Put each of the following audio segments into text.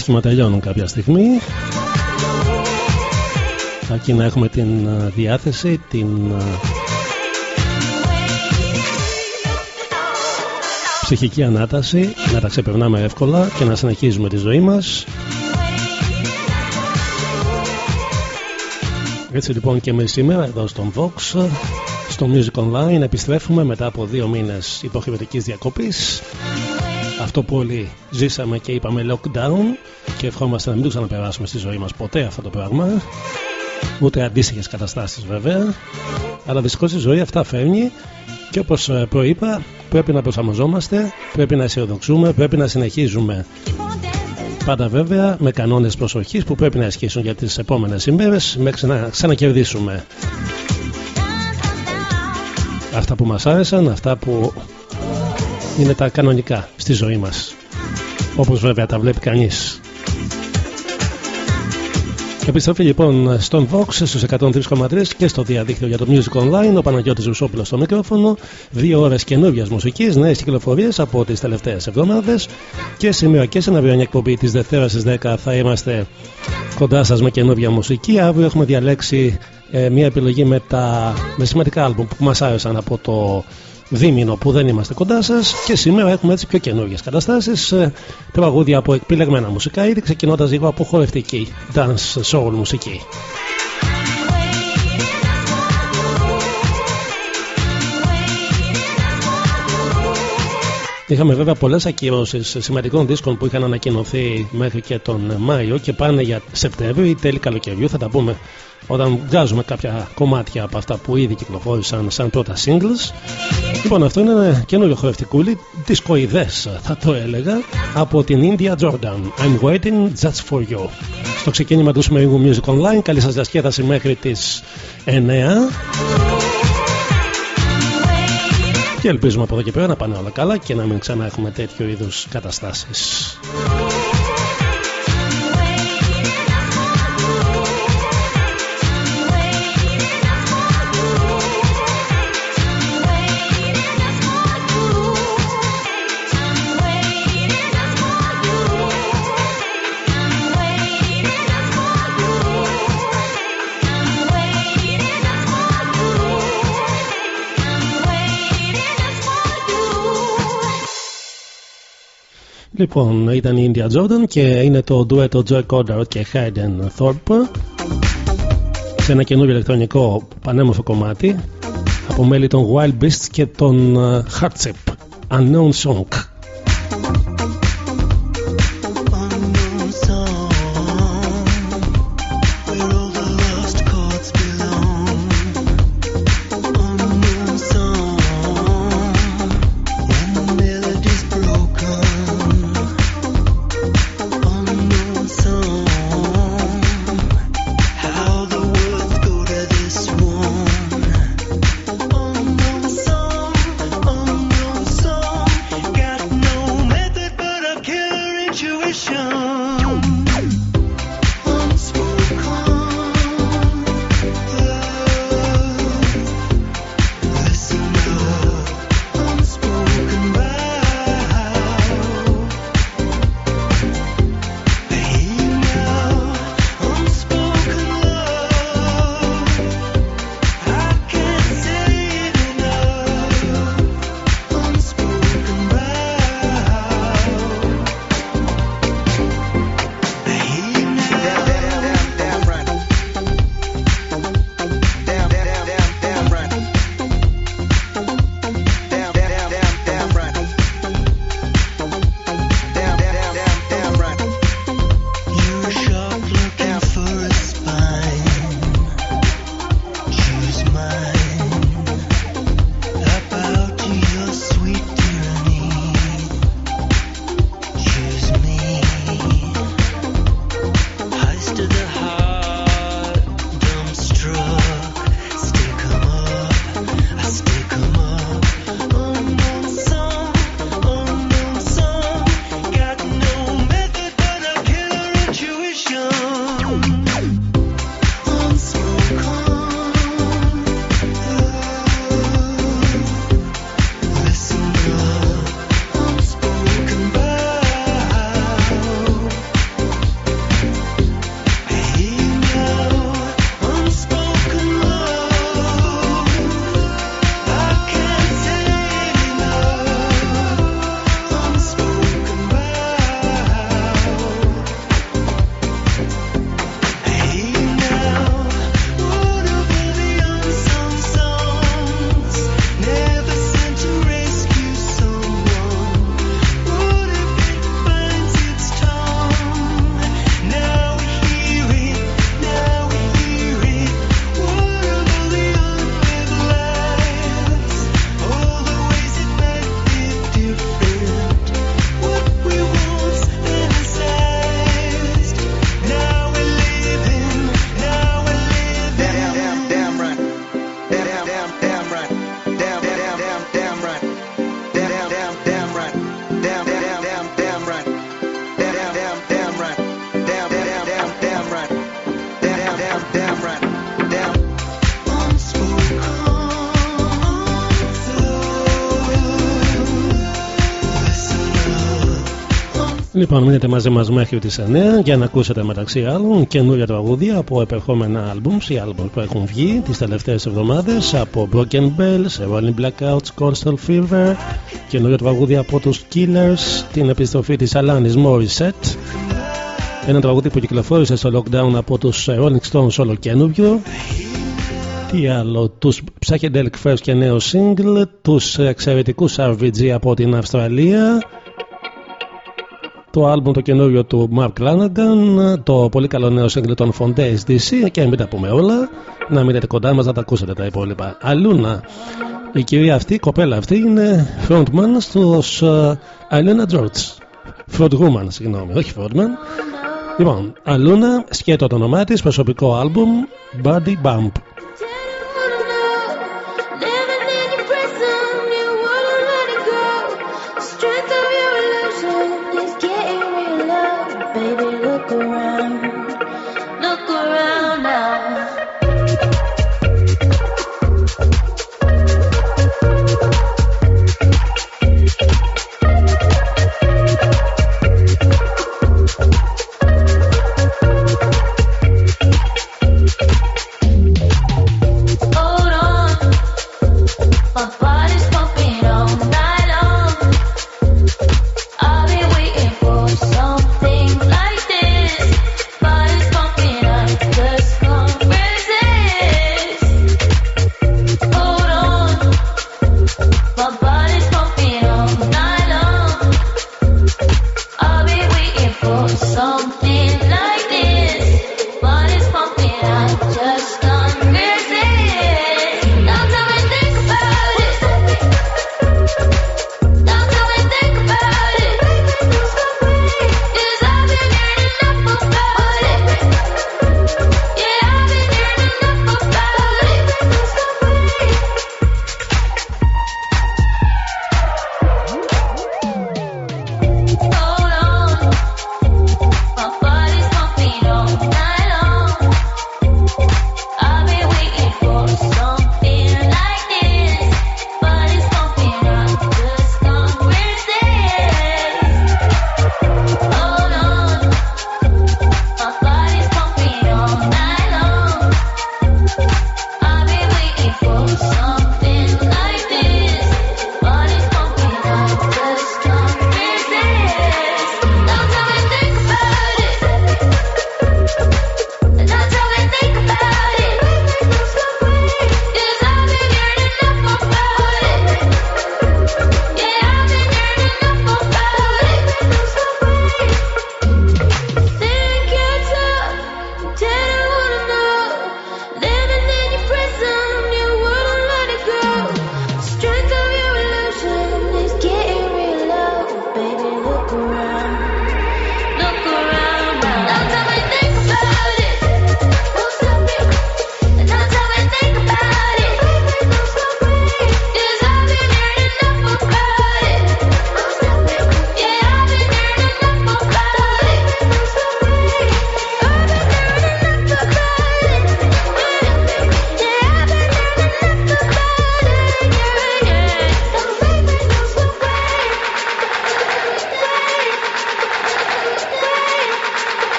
Όλα τα άσχημα τελειώνουν κάποια στιγμή. Aquí να έχουμε την ε, διάθεση, την ε, ψυχική ανάταση, να τα ξεπερνάμε εύκολα και να συνεχίζουμε τη ζωή μας. Έτσι λοιπόν και εμεί σήμερα εδώ στον Vox, στο Music Online, επιστρέφουμε μετά από δύο μήνες υποχρεωτικής διακοπής. Αυτό που όλοι ζήσαμε και είπαμε lockdown και ευχόμαστε να μην το ξαναπεράσουμε στη ζωή μας ποτέ αυτό το πράγμα. Ούτε αντίστοιχες καταστάσεις βέβαια. Αλλά δυστυχώς η ζωή αυτά φέρνει και όπως ε, προείπα πρέπει να προσαρμοζόμαστε, πρέπει να αισιοδοξούμε, πρέπει να συνεχίζουμε. Πάντα βέβαια με κανόνες προσοχής που πρέπει να ισχύσουν για τις επόμενες ημέρες μέχρι να ξανακερδίσουμε. Αυτά που μας άρεσαν, αυτά που είναι τα κανονικά στη ζωή μας. Όπως βέβαια τα βλέπει κανείς. Επιστροφή λοιπόν στον Vox στους 103,3 και στο διαδίκτυο για το Music Online. Ο Παναγιώτης Ρουσόπουλος στο μικρόφωνο. Δύο ώρες καινούργιας μουσικής, νέες κυκλοφορίες από τις τελευταίες εβδομάδες. Και σήμερα και σε ένα εκπομπή της Δευτέρας στις 10 θα είμαστε κοντά σας με καινούργια μουσική. Αύριο έχουμε διαλέξει ε, μια επιλογή με, τα, με σημαντικά άλμπουμ που μας άρεσαν από το δίμηνο που δεν είμαστε κοντά σας και σήμερα έχουμε έτσι πιο καινούργιες καταστάσεις. Ε, τραγούδια από επιλεγμένα μουσικά ήδη ξεκινώντας λίγο από χορευτική dance soul μουσική. Είχαμε βέβαια πολλές ακυρώσεις σημαντικών δίσκων που είχαν ανακοινωθεί μέχρι και τον Μάιο και πάνε για Σεπτέμβριο ή τέλη καλοκαιριού. Θα τα πούμε όταν βγάζουμε κάποια κομμάτια από αυτά που ήδη κυκλοφόρησαν σαν πρώτα singles. Λοιπόν, αυτό είναι ένα καινούριο χορευτικούλι, δισκοειδές θα το έλεγα, από την India Jordan. I'm waiting just for you. Στο ξεκίνημα του σημερινού Music Online, καλή σας διασκέδαση μέχρι τις 9. Και ελπίζουμε από εδώ και πέρα να πάνε όλα καλά και να μην ξανά έχουμε τέτοιο είδους καταστάσεις. Λοιπόν, ήταν η India Jordan και είναι το dueto Joy Corder και Hayden Thorpe σε ένα καινούριο ηλεκτρονικό πανέμορφο κομμάτι από μέλη των Wild Beasts και των ε, Hardship Unknown Song. Μαζί μας μέχρι τις 9 για να ακούσετε μεταξύ άλλων καινούργια τραγούδια από επερχόμενα albums ή albums που έχουν βγει τις τελευταίες εβδομάδες από Broken Bells, Rolling Blackouts, Coastal Fever, καινούργια τραγούδια από τους Killers, την επιστροφή της Alanis Morissette, ένα τραγούδι που κυκλοφόρησε στο lockdown από τους Rolling Stones όλο καινούριο. Τι άλλο, τους Psychedelic First και νέο single, τους εξαιρετικούς RVG από την Αυστραλία, το άλμπουμ το καινούριο του Mark Lanagan, το πολύ καλό νέο σύγκριτο των Fondays DC και μην τα πούμε όλα, να μείνετε κοντά μας να τα ακούσετε τα υπόλοιπα. Αλούνα, η κυρία αυτή, η κοπέλα αυτή είναι frontman στους uh, Aluna George. Frontwoman, συγγνώμη, όχι frontman. Λοιπόν, Αλούνα, σκέτο το όνομά της, προσωπικό άλμπουμ Body Bump.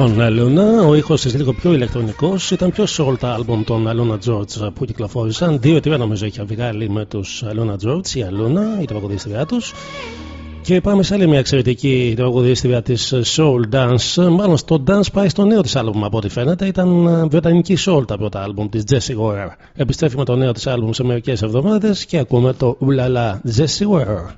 Λοιπόν, Αλούνα, ο ήχος της λίγο πιο ηλεκτρονικός. Ήταν πιο σε όλα τα άλμπομ των Αλούνα George που κυκλοφόρησαν. Δύο-τρία νομίζω είχε βγάλει με τους Αλούνα George, η Αλούνα, η τραγουδίστριά τους. Και πάμε σε άλλη μια εξαιρετική τραγουδίστρια της Soul Dance. Μάλλον στο Dance πάει στο νέο της άλμπουμ από ό,τι φαίνεται. Ήταν ε, βρετανική Soul τα πρώτα άλμπουμ της Jessie Ware. Επιστρέφει με το νέο της άλμπουμ σε μερικές εβδομάδες και ακούμε το Ουλαλά Jessie Ware.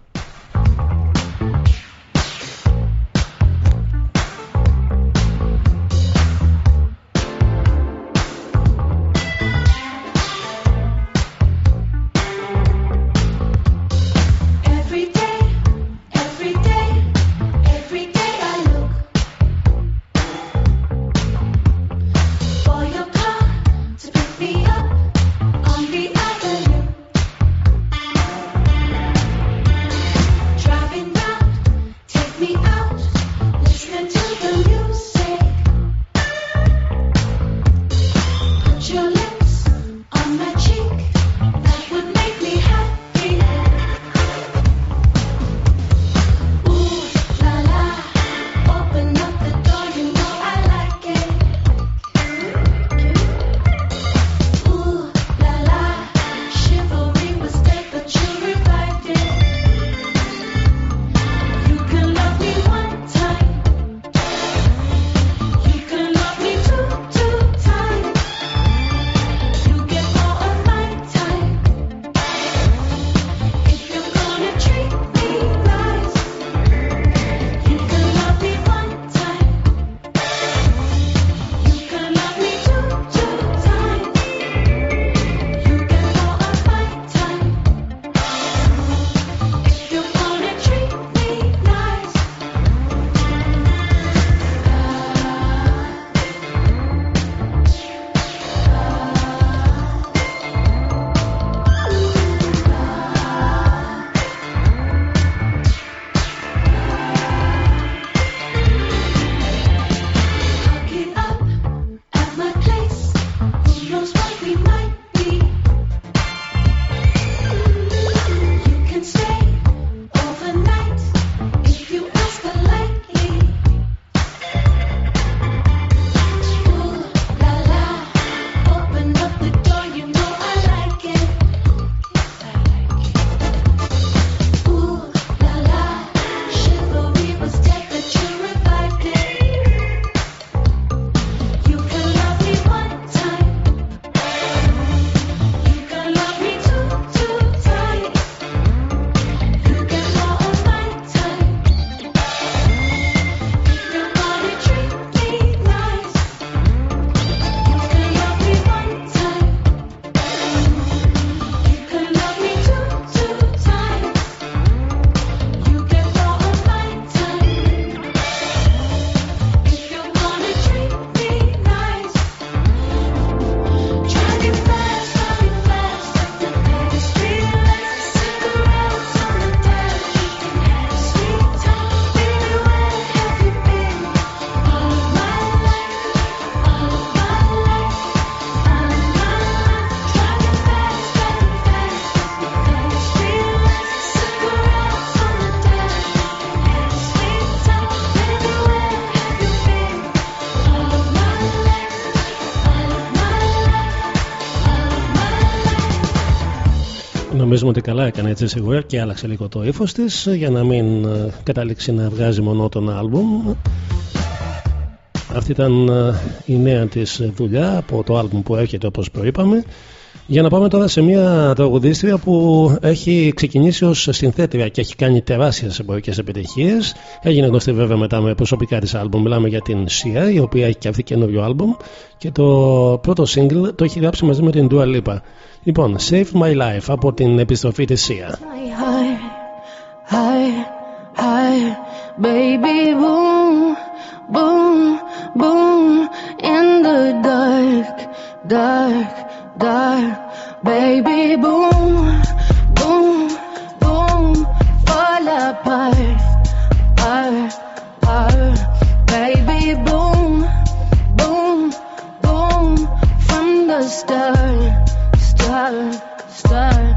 Νομίζουμε ότι καλά έκανε έτσι σίγουρα και άλλαξε λίγο το ύφος της για να μην ε, καταλήξει να βγάζει μονότονα άλμπουμ. Αυτή ήταν ε, η νέα της δουλειά από το άλμπουμ που έρχεται όπως προείπαμε. Για να πάμε τώρα σε μια τραγουδίστρια που έχει ξεκινήσει ως συνθέτρια και έχει κάνει τεράστιες εμπορικές επιτυχίες. Έγινε γνωστή βέβαια μετά με προσωπικά της άλμπουμ. Μιλάμε για την Sia, η οποία έχει και αυτή καινούριο άλμπουμ. Και το πρώτο single το έχει γράψει μαζί με την Dua Lipa. Λοιπόν, Save My Life από την επιστροφή της Sia. Baby boom, boom, boom in the dark, dark, dark. Baby boom, boom, boom, fall apart, apart, apart. Baby boom, boom, boom from the start star.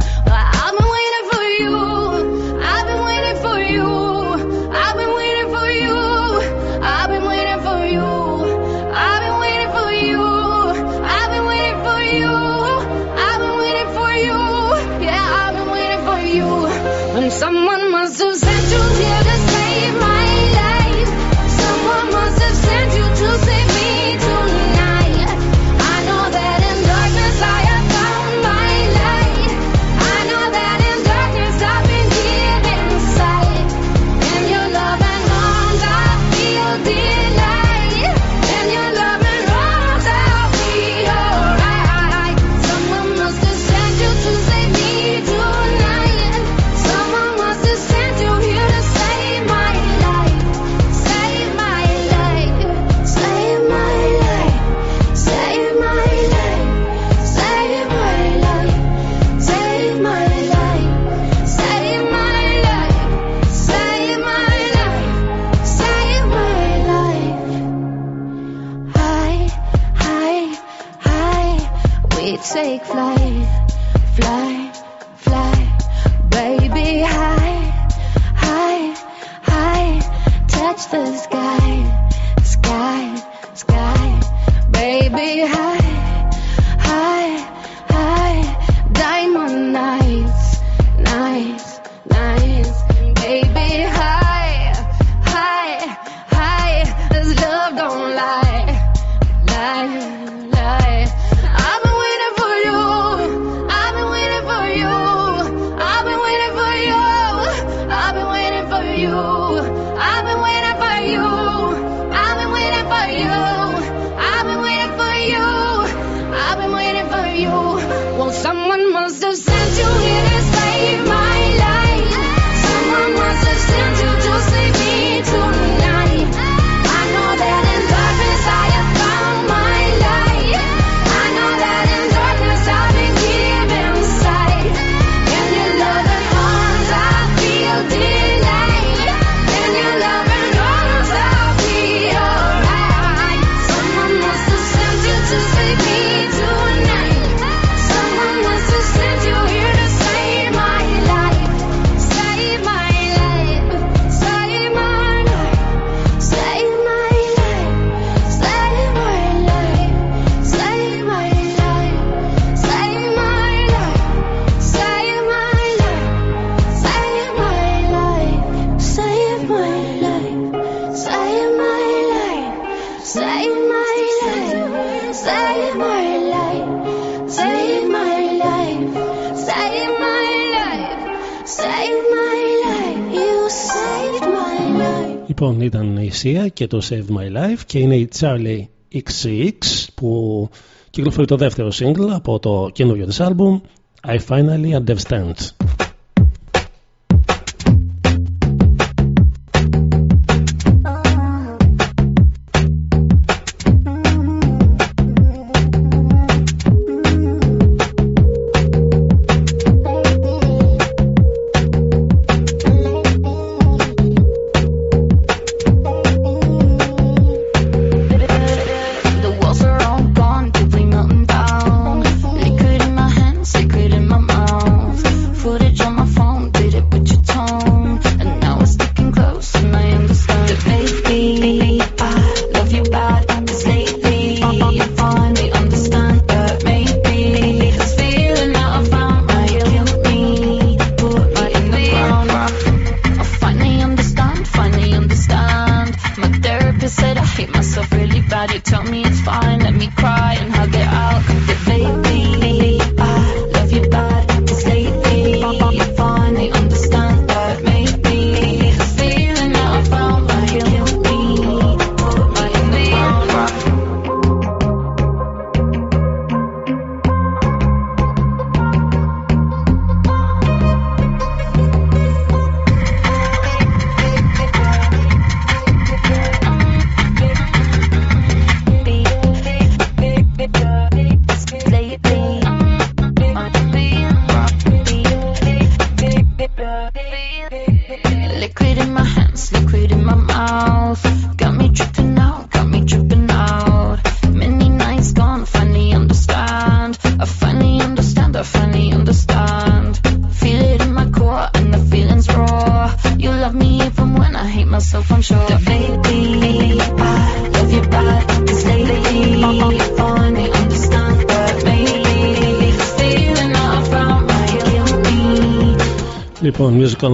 Ήταν η Sia και το Save My Life και είναι η Charlie XCX που κυκλοφορεί το δεύτερο single από το καινούριο της άλμπουμ I Finally Understand.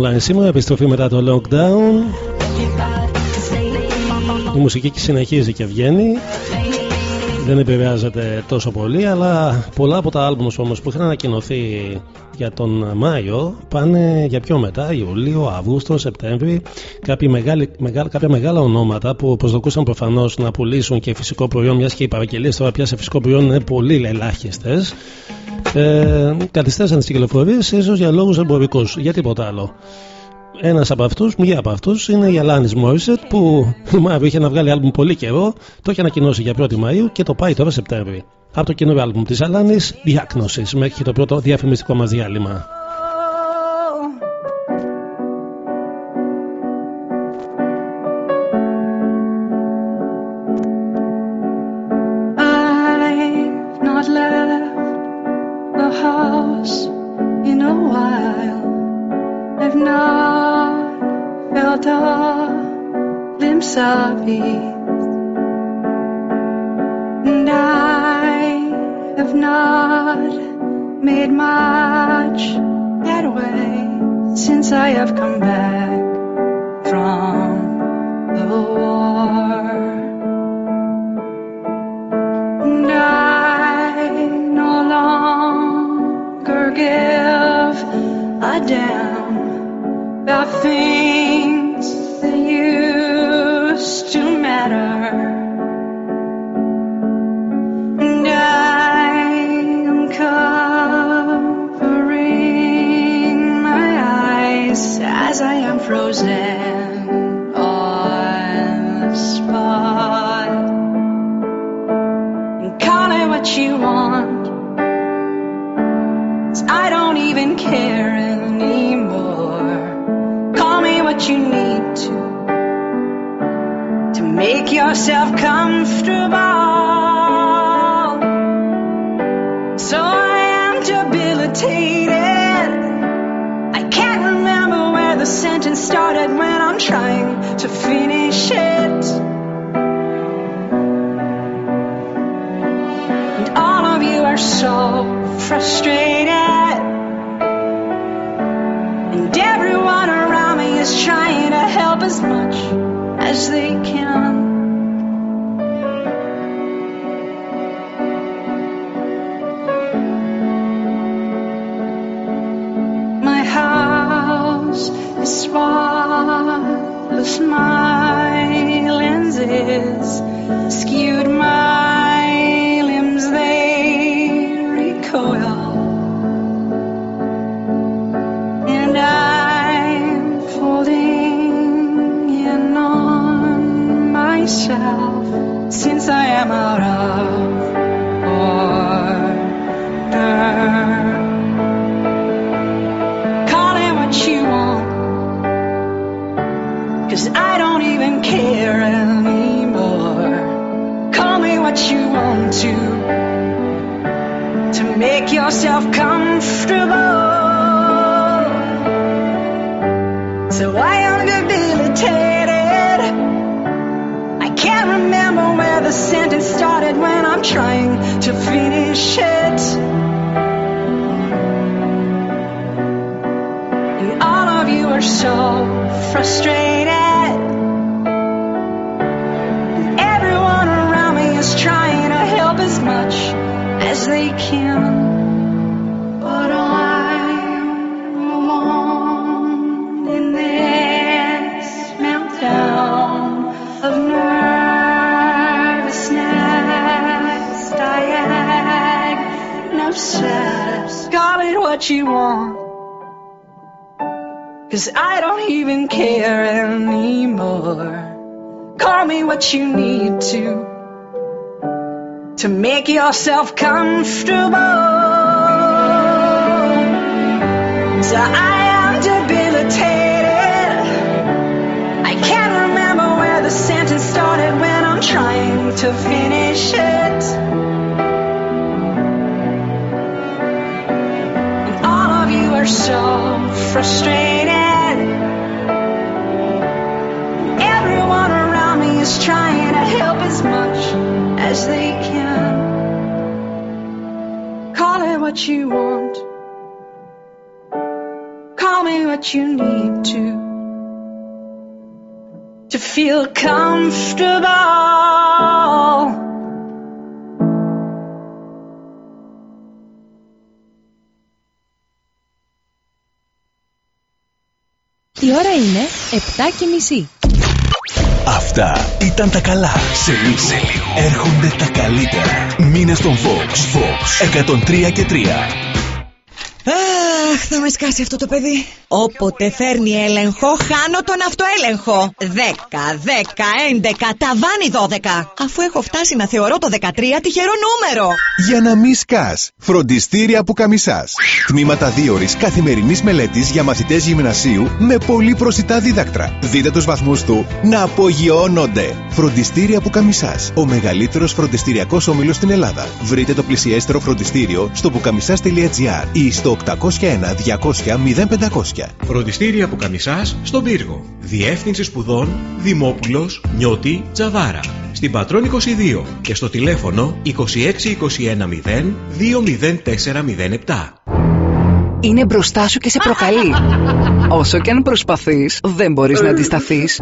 Online σήμερα, επιστροφή μετά το lockdown. Η μουσική συνεχίζει και βγαίνει. Δεν επηρεάζεται τόσο πολύ, αλλά πολλά από τα άλμπουμς όμως που είχαν ανακοινωθεί για τον Μάιο πάνε για πιο μετά, Ιουλίο, Αύγουστο, Σεπτέμβρη. Κάποια, μεγάλη, μεγάλη, κάποια μεγάλα ονόματα που προσδοκούσαν προφανώς να πουλήσουν και φυσικό προϊόν, μιας και οι παραγγελίες τώρα πια σε φυσικό προϊόν είναι πολύ ελάχιστες ε, καθυστέρησαν τι κυκλοφορίες ίσως για λόγους εμπορικούς, για τίποτα άλλο. Ένας από αυτούς, μία από αυτούς, είναι η Αλάνη Μόρισετ που μάλλον είχε να βγάλει άλμπουμ πολύ καιρό, το είχε ανακοινώσει για 1η Μαου και το πάει τώρα Σεπτέμβρη. Από το καινούριο άλμπουμ της Αλάνη, Διάκνωσης, μέχρι το πρώτο διαφημιστικό μας διάλειμμα. To finish it. And all of you are so frustrated. Everyone around me is trying to help as much as they can. Call it what you want. Call me what you need to. To feel comfortable. Η ώρα είναι 7 και μισή. Αυτά ήταν τα καλά. Σε λίγο, έρχονται τα καλύτερα. Μήνε στον Vox. Vox 103 και 3. Αχ, θα με σκάσει αυτό το παιδί. Όποτε φέρνει έλεγχο, χάνω τον αυτοέλεγχο. 10, 10, 11, ταβάνι 12. Αφού έχω φτάσει να θεωρώ το 13 τυχερό νούμερο. Για να μη σκάς. Φροντιστήρια που καμισάς. Τμήματα δίωρης καθημερινής μελέτης για μαθητές γυμνασίου με πολύ προσιτά δίδακτρα. Δείτε τους βαθμούς του να απογειώνονται. Φροντιστήρια που καμισάς. Ο μεγαλύτερος φροντιστηριακός όμιλος στην Ελλάδα. Βρείτε το πλησιέστερο φροντιστήριο στο πουκαμισάς.gr ή στο 801 200 0500. Φροντιστήρια που καμισάς στον πύργο. Διεύθυνση σπουδών Δημόπουλος Νιώτη Τζαβάρα. Στην Πατρών 22 και στο τηλέφωνο 26210 20407. είναι μπροστά σου και σε προκαλεί. Όσο και αν προσπαθείς, δεν μπορείς να αντισταθείς.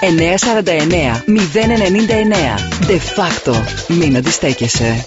949 099. De facto. Μην αντιστέκεσαι.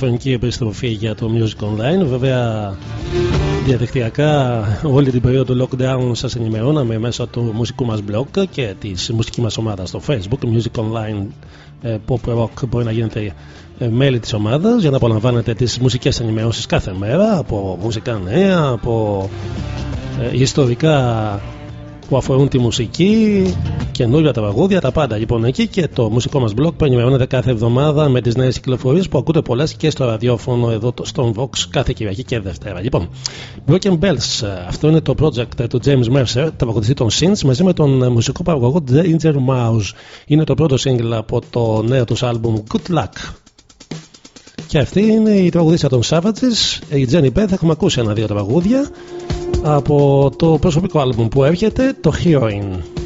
Ραδιοφωνική επιστροφή για το Music Online. Βέβαια, διαδικτυακά όλη την περίοδο του lockdown σας ενημερώναμε μέσω του μουσικού μας blog και της μουσικής μας ομάδας στο facebook Music Online ε, Pop Rock μπορεί να γίνετε ε, μέλη της ομάδας για να απολαμβάνετε τις μουσικές ενημερώσεις κάθε μέρα από μουσικά νέα, από ε, ιστορικά που αφορούν τη μουσική, καινούργια τραγούδια, τα πάντα. Λοιπόν, εκεί και το μουσικό μας blog που ενημερώνεται κάθε εβδομάδα με τις νέες κυκλοφορίες που ακούτε πολλές και στο ραδιόφωνο εδώ το- στον Vox κάθε Κυριακή και Δευτέρα. Λοιπόν, Broken Bells, ε, αυτό είναι το project του James Mercer, τραγουδιστή των Sins, μαζί με τον ε, μουσικό παραγωγό Danger Mouse. Είναι το πρώτο single από το νέο τους άλμπουμ Good Luck. Και αυτή είναι η τραγουδίστρια των Savages, η Jenny Beth. Έχουμε ακούσει ένα-δύο τραγούδια από το προσωπικό άλμπουμ που έρχεται, το Heroine.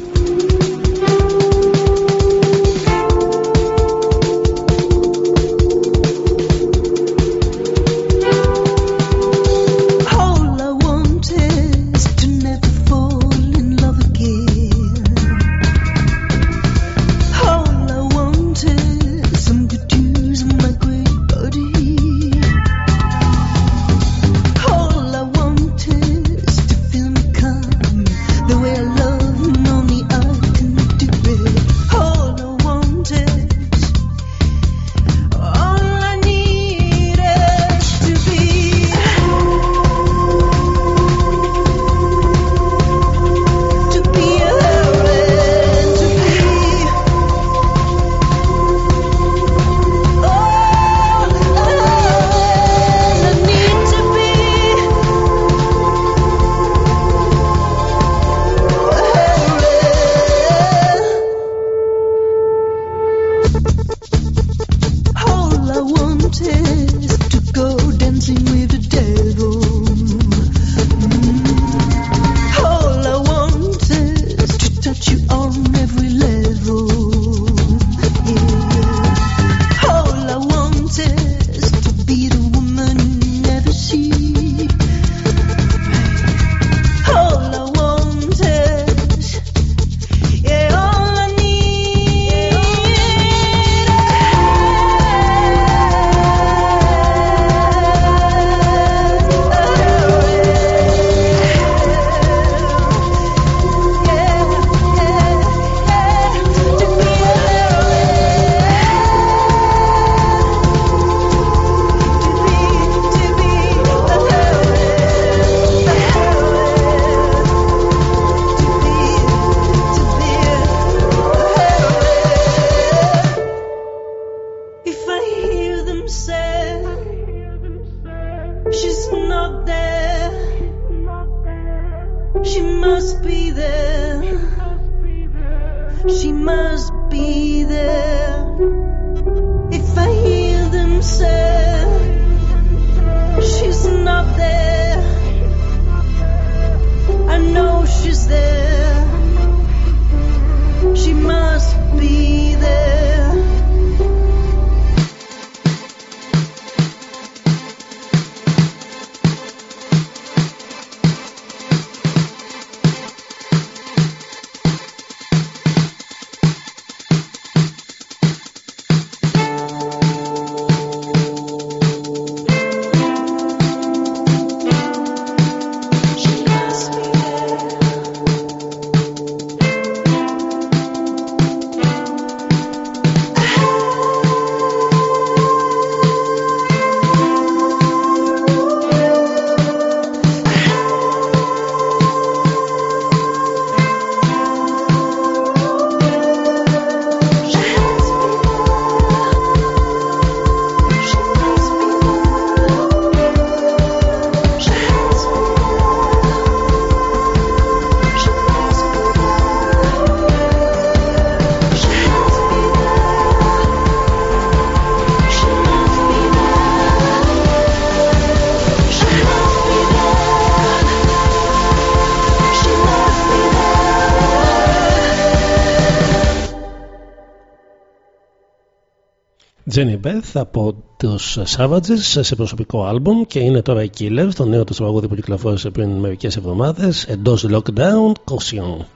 Jenny Beth από τους Savages σε προσωπικό αλμπουμ και είναι τώρα η Killers, το νέο του τραγούδι που κυκλοφόρησε πριν μερικές εβδομάδες εντός Lockdown Caution.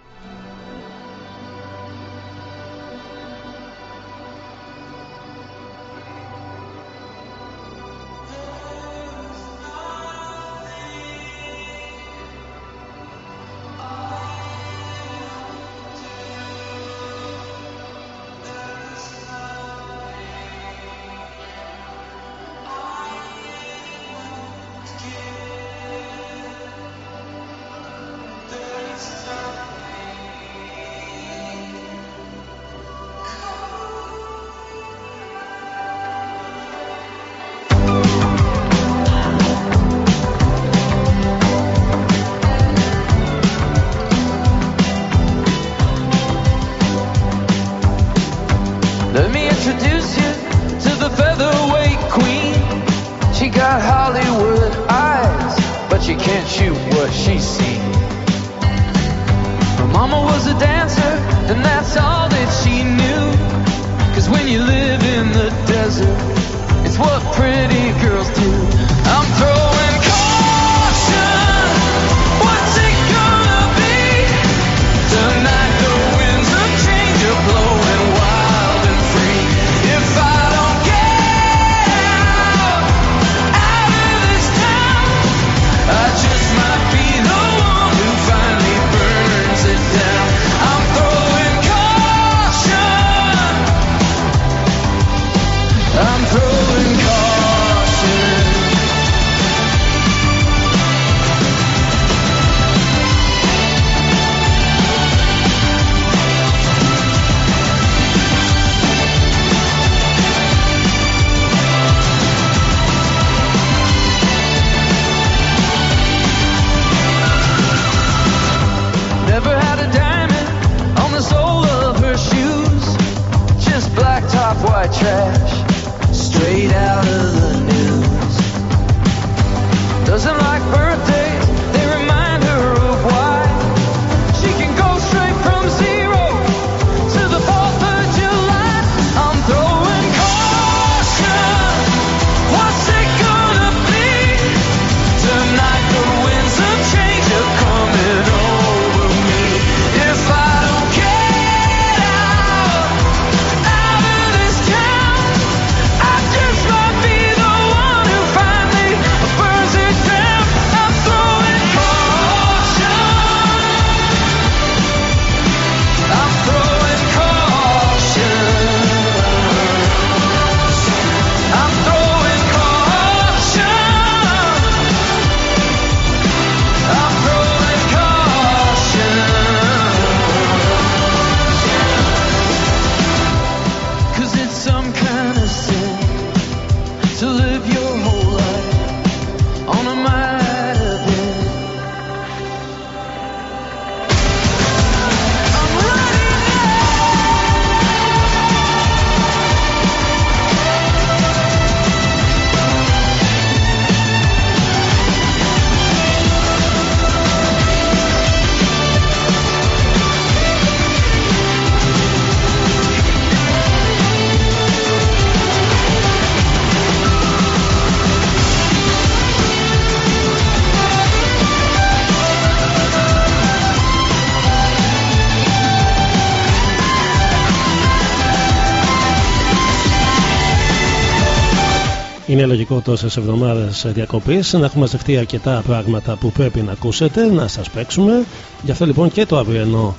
Είναι λογικό τόσες εβδομάδες διακοπής να έχουμε μαζευτεί αρκετά πράγματα που πρέπει να ακούσετε, να σας παίξουμε. Γι' αυτό λοιπόν και το αυριανό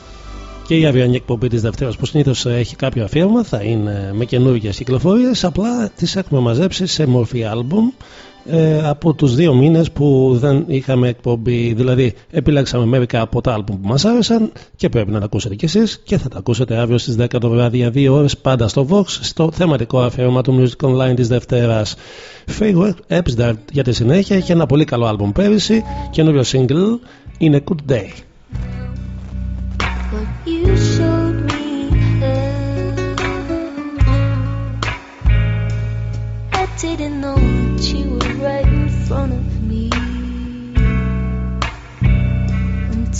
και η αυριανή εκπομπή της Δευτέρας που συνήθως έχει κάποιο αφιέρωμα θα είναι με καινούργιες κυκλοφορίες. Απλά τις έχουμε μαζέψει σε μορφή άλμπουμ ε, από τους δύο μήνες που δεν είχαμε εκπομπή δηλαδή επιλέξαμε μερικά από τα άλμπουμ που μας άρεσαν και πρέπει να τα ακούσετε κι εσείς και θα τα ακούσετε αύριο στις 10 το βράδυ για 2 ώρες πάντα στο Vox στο θεματικό αφιέρωμα του Music Online της Δευτέρας. Fago Epstein για τη συνέχεια είχε ένα πολύ καλό άλμπουμ πέρυσι καινούριο single είναι Good Day. You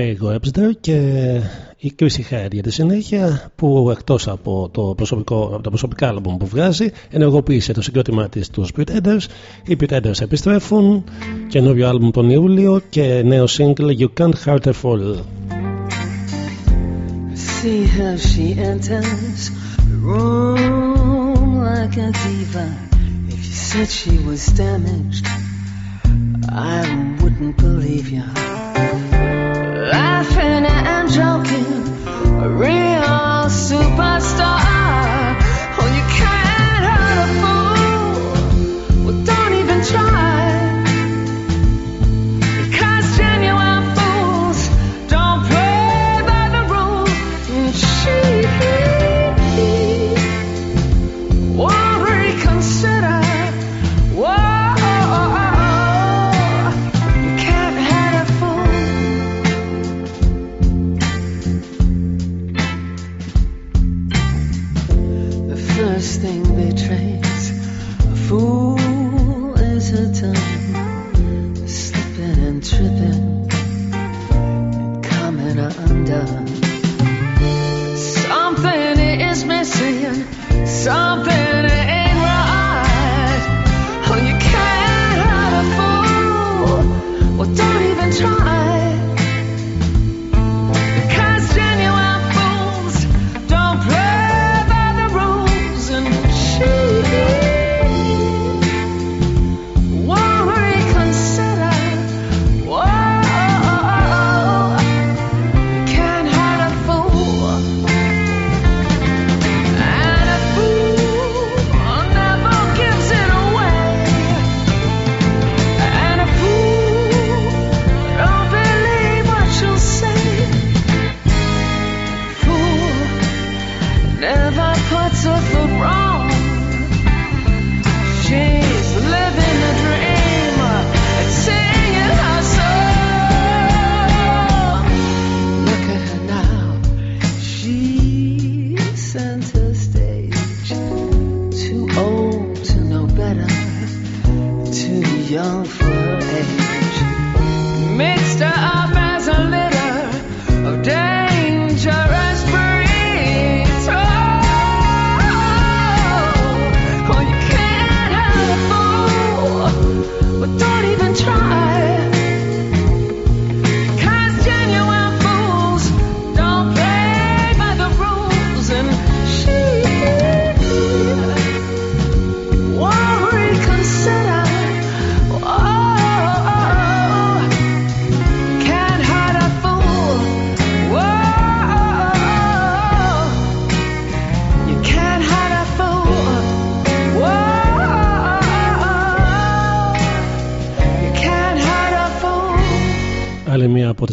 Faye Webster και η Chrissy Hynde για τη συνέχεια που εκτός από το, προσωπικό, από τα προσωπικά άλμπουμ που βγάζει ενεργοποίησε το συγκρότημά της τους Pretenders οι Pretenders επιστρέφουν καινούριο άλμπουμ τον Ιούλιο και νέο single You Can't Hurt a Fall See how she enters the room like a diva. If you said she was damaged, I wouldn't believe you. Laughing and joking, a real superstar.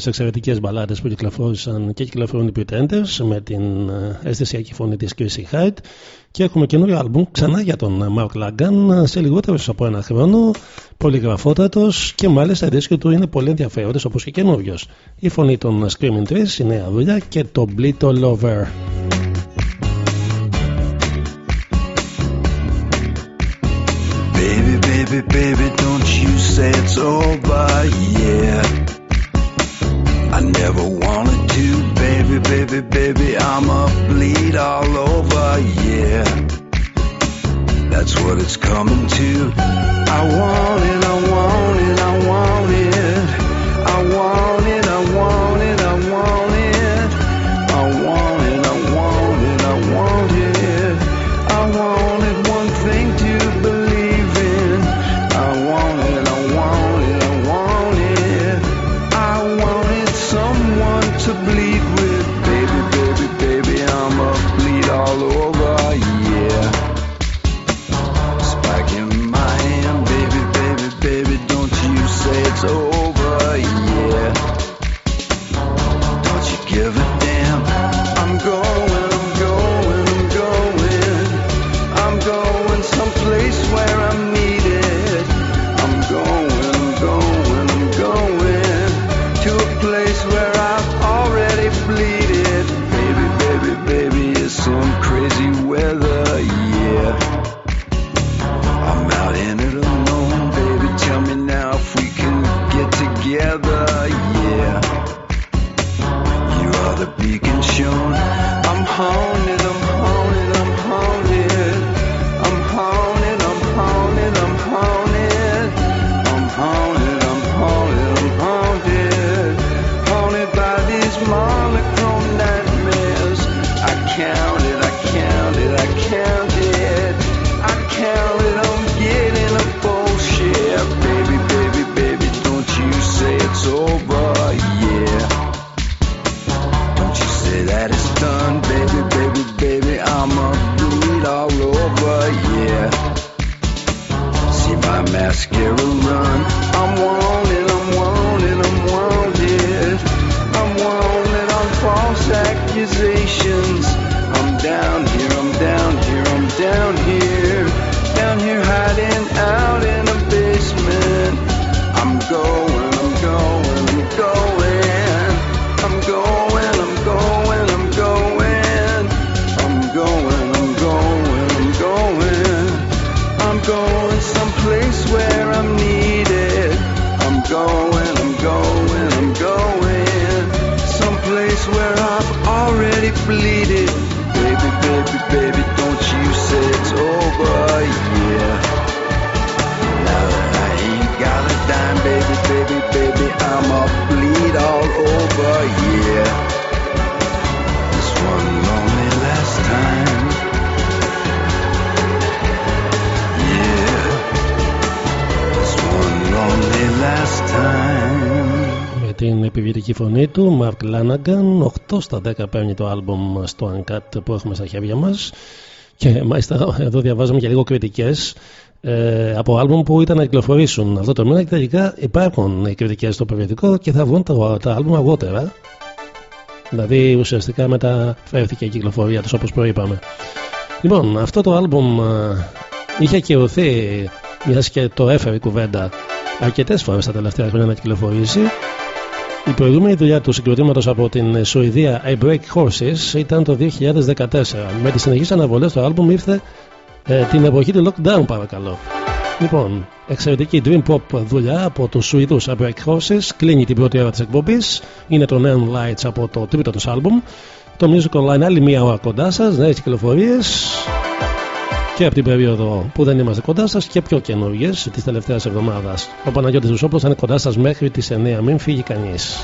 εξαιρετικές μπαλάδε που κυκλοφόρησαν και κυκλοφορούν οι Pretenders με την ε, αισθησιακή φωνή της Chrissy Hyde. Και έχουμε καινούριο άλμπουμ ξανά για τον ε, Mark Lagan ε, σε λιγότερο από ένα χρόνο. Πολυγραφότατος και μάλιστα δίσκο του είναι πολύ ενδιαφέροντες όπως και καινούριο. Η φωνή των Screaming Trees, η νέα δουλειά και το Blito Lover. Baby, baby, baby, don't you say it's over, yeah. I never wanted to, baby, baby, baby, I'ma bleed all over, yeah. That's what it's coming to. I want it, I want it. mascara run. I'm wanted, I'm wanted, I'm wanted. I'm wanted on false accusations. I'm down here, I'm down here, I'm down here. Down here hiding out in a basement. I'm going. Την επιβιωτική φωνή του, Μαρκ Λάναγκαν, 8 στα 10 παίρνει το άλμπομ στο Uncut που έχουμε στα χέρια μας. Και μάλιστα εδώ διαβάζαμε και λίγο κριτικές ε, από άλμπουμ που ήταν να κυκλοφορήσουν αυτό το μήνα και τελικά υπάρχουν οι κριτικές στο περιοδικό και θα βγουν τα, τα άλμπουμ αργότερα. Δηλαδή ουσιαστικά μεταφέρθηκε η κυκλοφορία τους όπως προείπαμε. Λοιπόν αυτό το άλμπουμ ε, είχε ακυρωθεί μιας και το έφερε η κουβέντα αρκετές φορές τα τελευταία χρόνια να κυκλοφορήσει η προηγούμενη δουλειά του συγκροτήματος από την Σουηδία I Break Horses ήταν το 2014. Με τις συνεχείς αναβολές το album ήρθε ε, την εποχή του lockdown, παρακαλώ. Λοιπόν, εξαιρετική dream pop δουλειά από τους Σουηδούς I Break Horses. Κλείνει την πρώτη ώρα της εκπομπής. Είναι το Neon Lights από το τρίτο τους album. Το Music Online άλλη μία ώρα κοντά σας, νέες κυκλοφορίες και από την περίοδο που δεν είμαστε κοντά σας και πιο καινούργιες της τελευταίας εβδομάδας. Ο Παναγιώτης Ρουσόπουλο θα είναι κοντά σας μέχρι τις 9. Μην φύγει κανείς.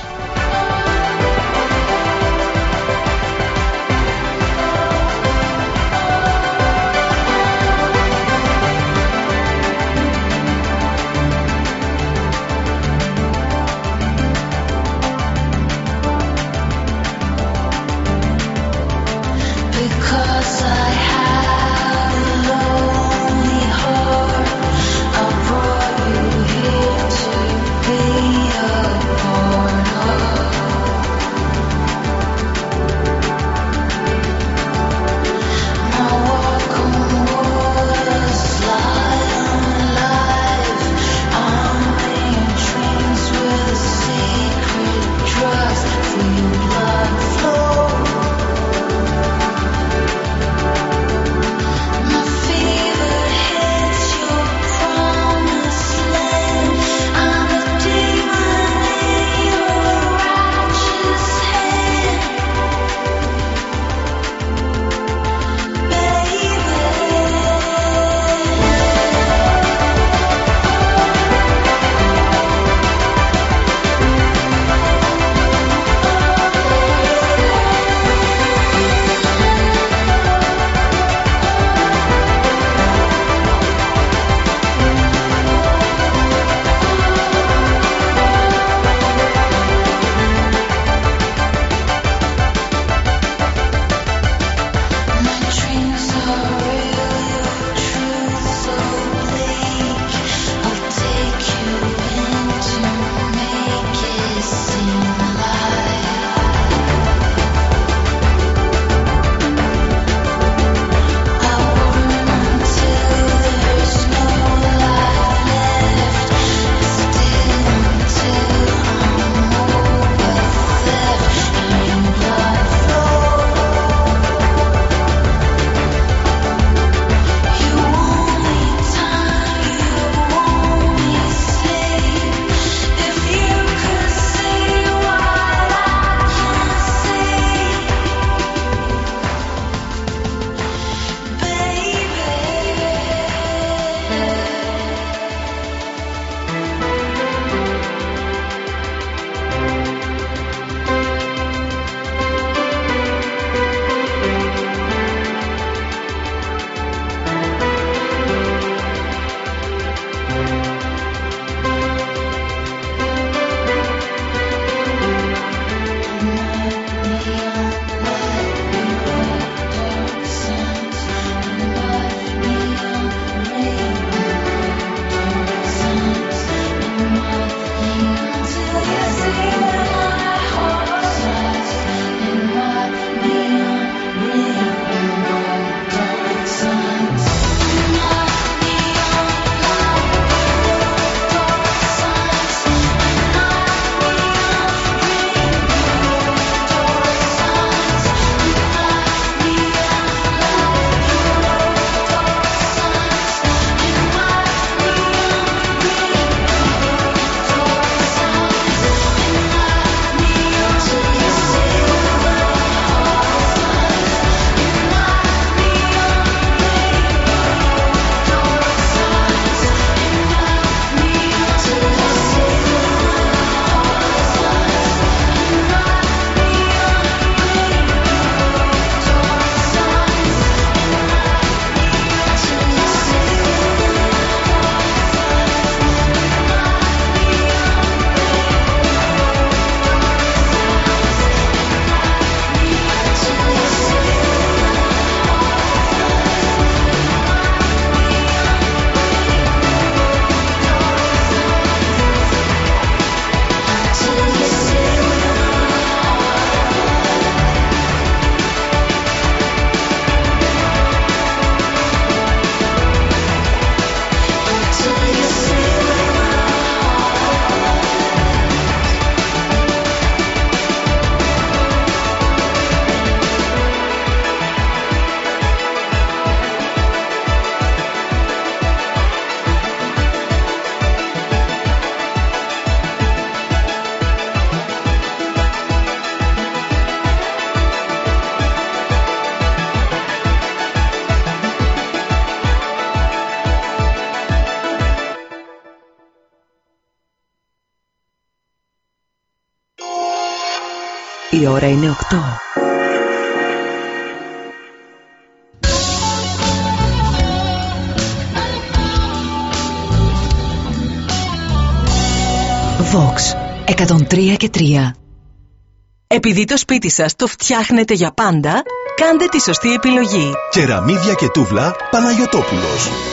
Η ώρα είναι 8. Vox 103 και 3 Επειδή το σπίτι σας το φτιάχνετε για πάντα, κάντε τη σωστή επιλογή. Κεραμίδια και τούβλα Παναγιωτόπουλος.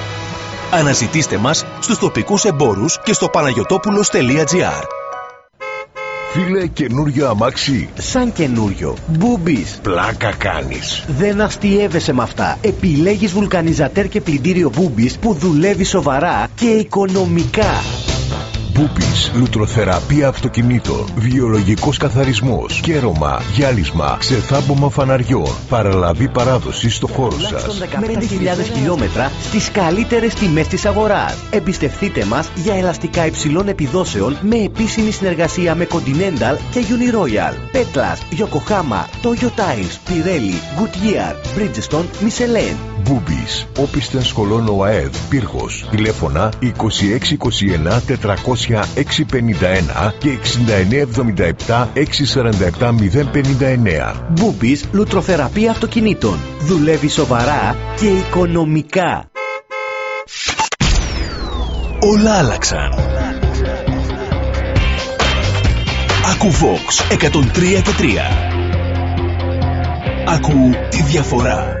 Αναζητήστε μας στους τοπικούς εμπόρους και στο παναγιωτόπουλος.gr Φίλε, καινούριο αμάξι. Σαν καινούριο. Μπούμπης. Πλάκα κάνεις. Δεν αστείευεσαι με αυτά. Επιλέγεις βουλκανιζατέρ και πλυντήριο Μπούμπης που δουλεύει σοβαρά και οικονομικά. Μπούπης, λουτροθεραπεία αυτοκινήτων, βιολογικός καθαρισμός, κέρωμα, γυάλισμα, ξεθάμπομα φαναριών, παραλαβή παράδοσης στο χώρο σας. Τουλάχιστον 15.000 χιλιόμετρα στις καλύτερες τιμές της αγοράς. Εμπιστευτείτε μας για ελαστικά υψηλών επιδόσεων με επίσημη συνεργασία με Continental και Uniroyal. Petlas, Yokohama, Toyo Tires, Pirelli, Goodyear, Bridgestone, Michelin. Μπούμπης, όπισθεν σχολών ΟΑΕΔ, Πύργος, τηλέφωνα 2621 400 651 και 6977 647 059. Μπούμπης, λουτροθεραπεία αυτοκινήτων. Δουλεύει σοβαρά και οικονομικά. Όλα άλλαξαν. Ακού Vox 103 και 3. Ακού τη διαφορά.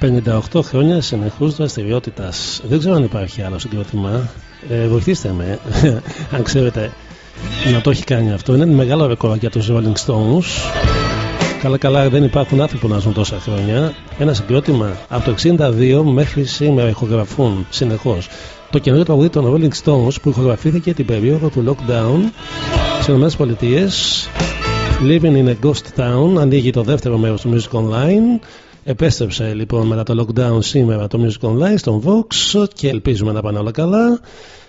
58 χρόνια συνεχούς δραστηριότητας. Δεν ξέρω αν υπάρχει άλλο συγκρότημα. Ε, βοηθήστε με, αν ξέρετε να το έχει κάνει αυτό. Είναι μεγάλο ρεκόρ για τους Rolling Stones. Καλά, καλά, δεν υπάρχουν άνθρωποι που να ζουν τόσα χρόνια. Ένα συγκρότημα από το 62 μέχρι σήμερα ηχογραφούν συνεχώς. Το καινούριο τραγουδί των Rolling Stones που ηχογραφήθηκε την περίοδο του lockdown στις ΗΠΑ. Living in a Ghost Town ανοίγει το δεύτερο μέρος του Music Online. Επέστρεψε λοιπόν μετά το lockdown σήμερα το Music Online στον Vox και ελπίζουμε να πάνε όλα καλά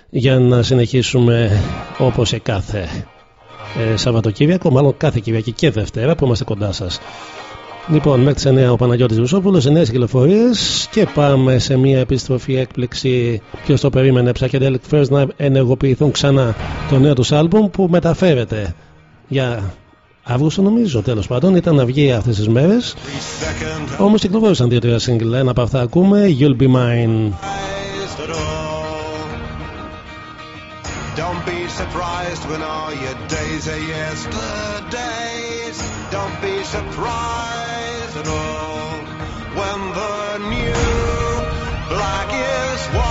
για να συνεχίσουμε όπως σε κάθε ε, Σαββατοκύριακο, μάλλον κάθε Κυριακή και Δευτέρα που είμαστε κοντά σας. Λοιπόν, μέχρι τις 9 ο Παναγιώτης Βουσόπουλος, 9 κυκλοφορίες και πάμε σε μια επιστροφή έκπληξη. Ποιος το περίμενε, Psychedelic First να ενεργοποιηθούν ξανά το νέο τους άλμπουμ που μεταφέρεται για Αύγουστο νομίζω τέλος πάντων ήταν να βγει αυτές τις μέρες όμως κυκλοφόρησαν δύο-τρία σύγκλα ένα από αυτά ακούμε You'll Be Mine Don't be surprised when all your days are yesterdays. Don't be surprised at all when the new black is white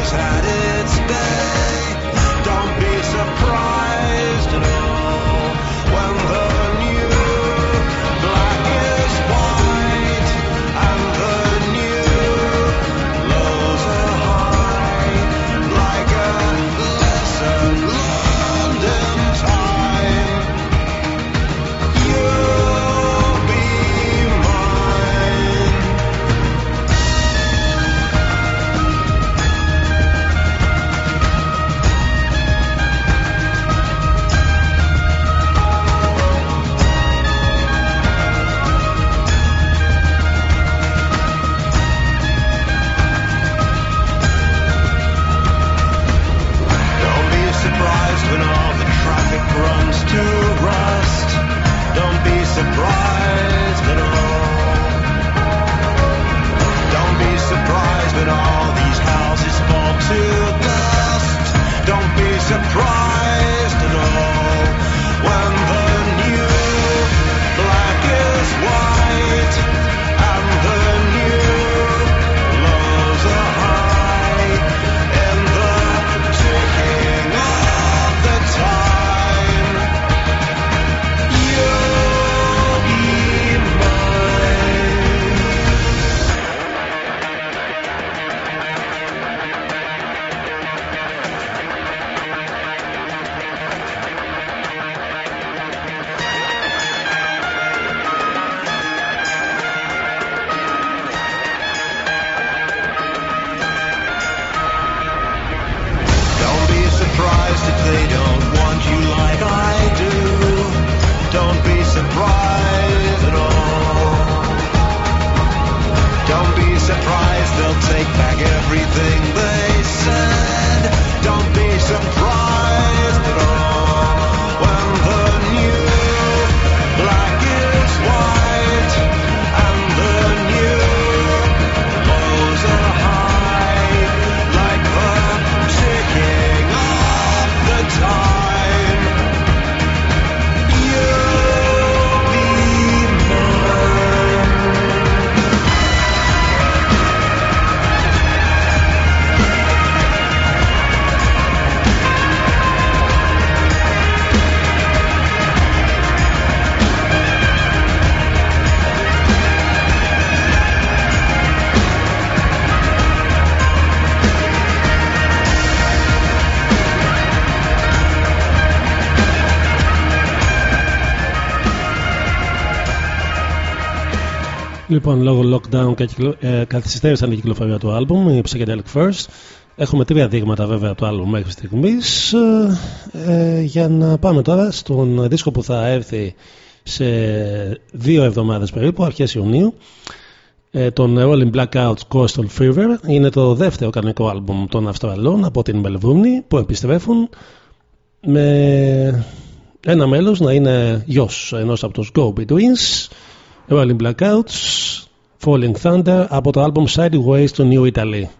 has had its day. Λοιπόν, λόγω lockdown και κυκλο... ε, καθυστέρησαν η κυκλοφορία του άλμπουμ, η Psychedelic First. Έχουμε τρία δείγματα βέβαια του άλμπουμ μέχρι στιγμής. Ε, για να πάμε τώρα στον δίσκο που θα έρθει σε δύο εβδομάδες περίπου, αρχές Ιουνίου. Ε, τον Rolling Blackouts Coastal Fever είναι το δεύτερο κανονικό άλμπουμ των Αυστραλών από την Μελβούρνη που επιστρέφουν με ένα μέλος να είναι γιος ενός από τους Go Betweens Rolling Blackouts Falling Thunder από το άλμπουμ Sideways to New Italy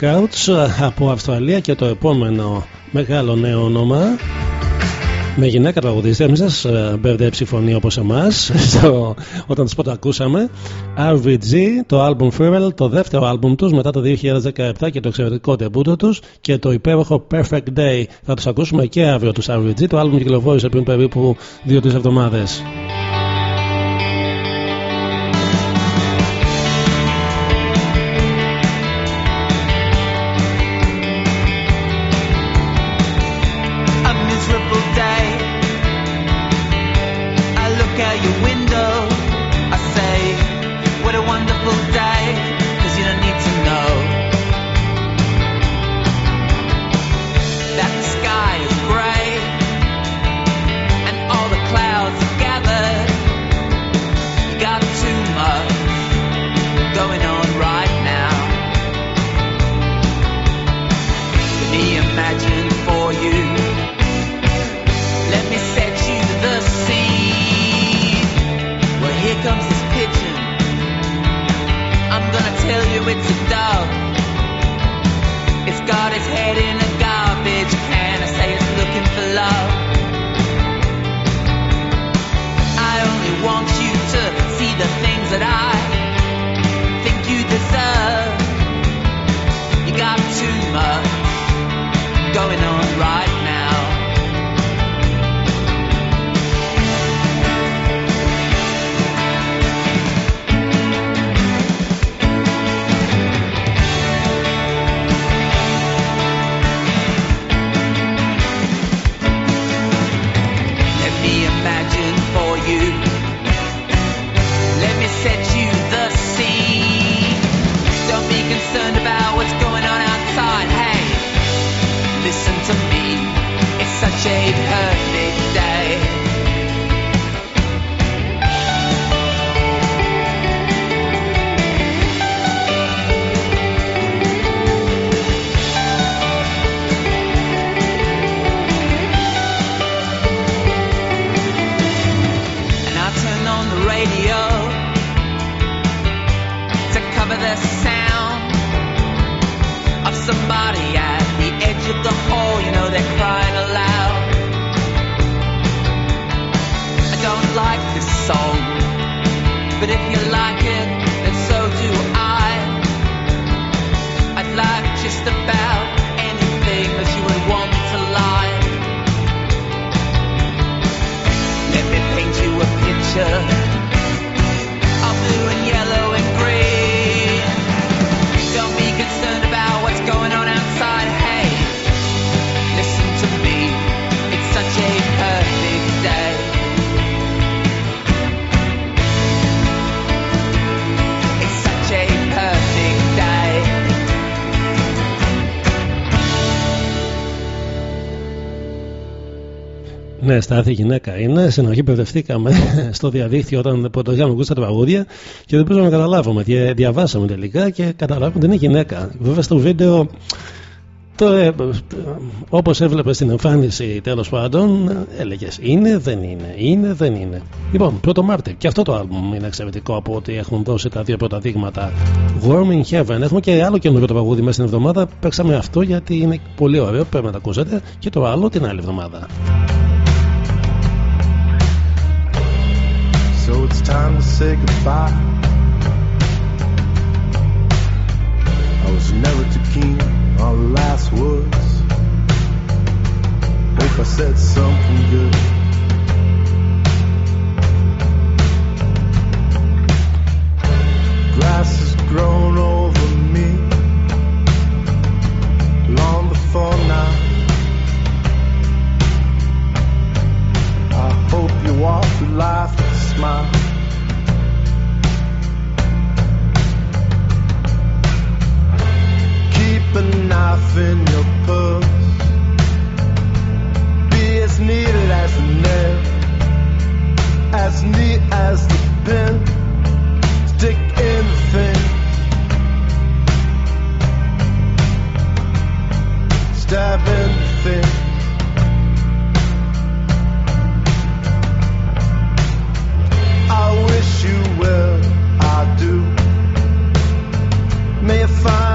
Blackouts ε, από Αυστραλία και το επόμενο μεγάλο νέο όνομα. Με γυναίκα τραγουδίστρια, μην σας ε, μπερδέψει η φωνή όπως εμάς. Στο, όταν τις πρώτα ακούσαμε. RVG, το album Feral, το δεύτερο album τους μετά το 2017 και το εξαιρετικό τεμπούτο τους. Και το υπέροχο Perfect Day. Θα τους ακούσουμε και αύριο τους RVG το album κυκλοφόρησε πριν περίπου 2-3 εβδομάδες Στάθη γυναίκα είναι. Στην αρχή μπερδευτήκαμε στο διαδίκτυο όταν πρώτο είχαμε ακούσει τα τραγούδια και δεν μπορούσαμε να καταλάβουμε. Και διαβάσαμε τελικά και καταλάβαμε ότι είναι γυναίκα. Βέβαια στο βίντεο, το, ε, όπως έβλεπες στην εμφάνιση τέλος πάντων, έλεγες είναι, δεν είναι, είναι, δεν είναι. Λοιπόν, πρώτο Μάρτι. Και αυτό το album είναι εξαιρετικό από ότι έχουν δώσει τα δύο πρώτα δείγματα. Warm in Heaven. Έχουμε και άλλο καινούριο τραγούδι μέσα στην εβδομάδα. Παίξαμε αυτό γιατί είναι πολύ ωραίο, πρέπει να το ακούσετε. Και το άλλο την άλλη εβδομάδα. It's time to say goodbye. I was never too keen on last words. Hope I said something good. Grass has grown over me long before now. I hope you walk through life smile. Keep a knife in your purse. Be as needed as a nail, as neat as the pin. Stick in the thing. Stab in you well, I do. May you find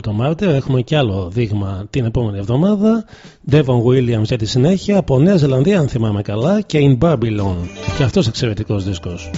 πρωτομάρτυρα. Έχουμε και άλλο δείγμα την επόμενη εβδομάδα. Devon Williams για τη συνέχεια από Νέα Ζηλανδία, αν θυμάμαι καλά, και In Babylon. Και αυτός εξαιρετικός δίσκος.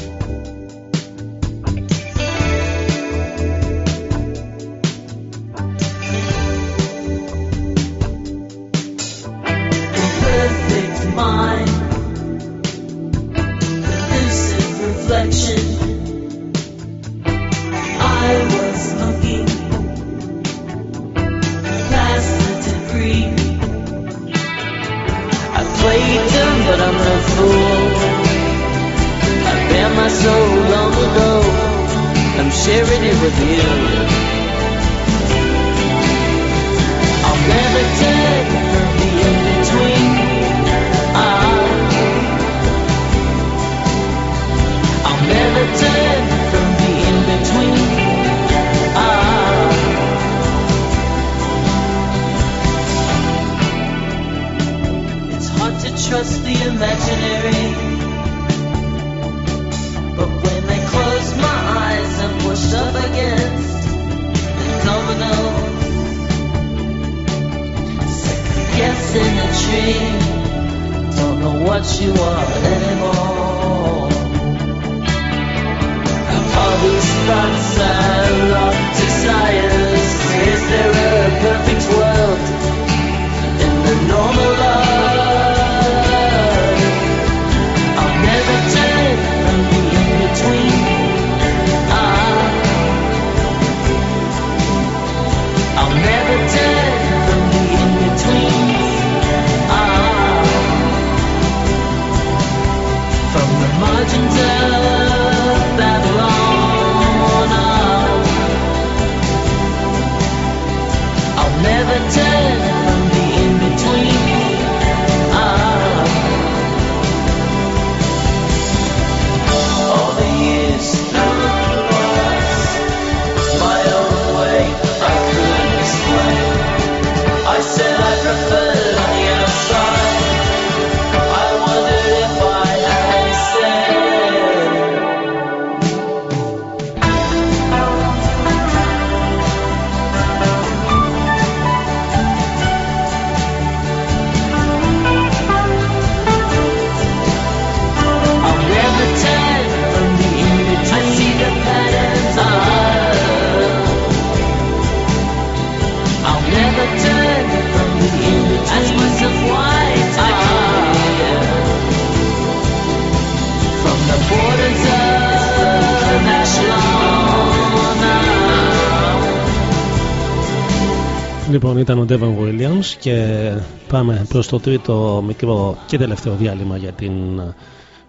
στο τρίτο μικρό και τελευταίο διάλειμμα για την ε,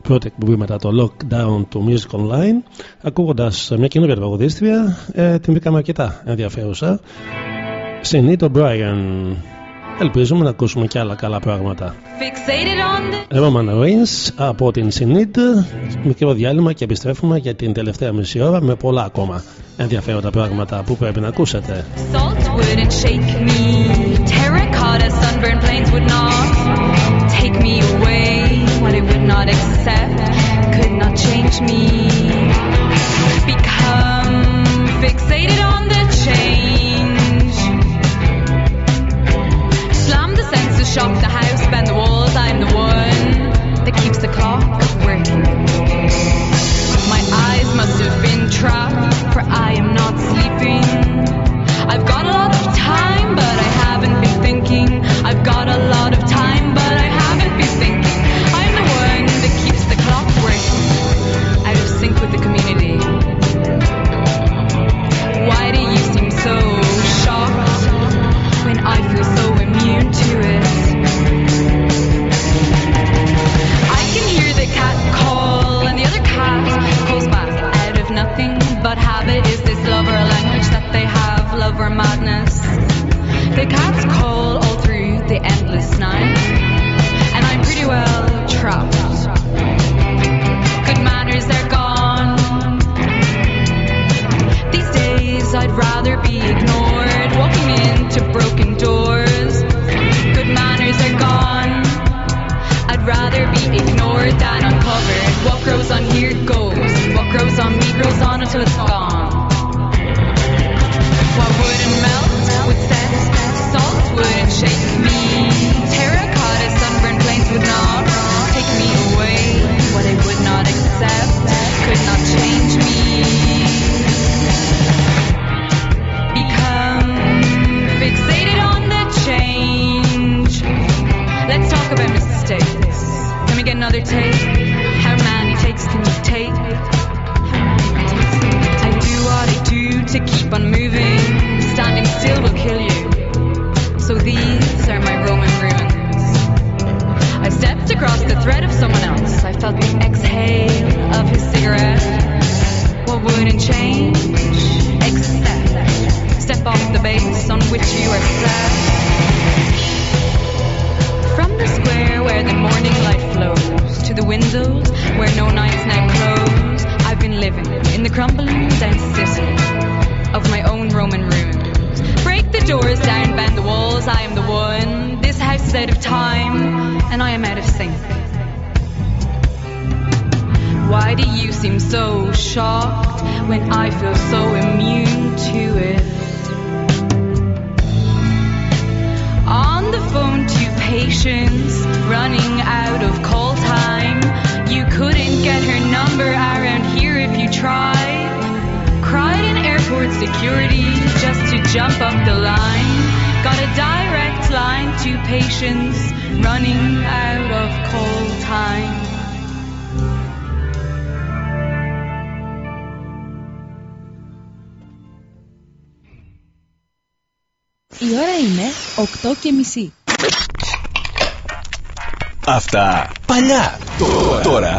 πρώτη εκπομπή μετά το lockdown του Music Online ακούγοντας μια καινούργια τραγουδίστρια ε, την βρήκαμε αρκετά ενδιαφέρουσα Συνήτο Brian Ελπίζουμε να ακούσουμε και άλλα καλά πράγματα. The... Roman Reigns από την Συνίτ. Μικρό διάλειμμα και επιστρέφουμε για την τελευταία μισή ώρα με πολλά ακόμα ενδιαφέροντα πράγματα που πρέπει να ακούσετε. as sunburned would not take me away. What it would not accept could not change me. Become fixated on the change. Slam the senses, shock the house, bend the walls. I'm the one that keeps the clock working. My eyes must have been trapped, for I am not sleeping.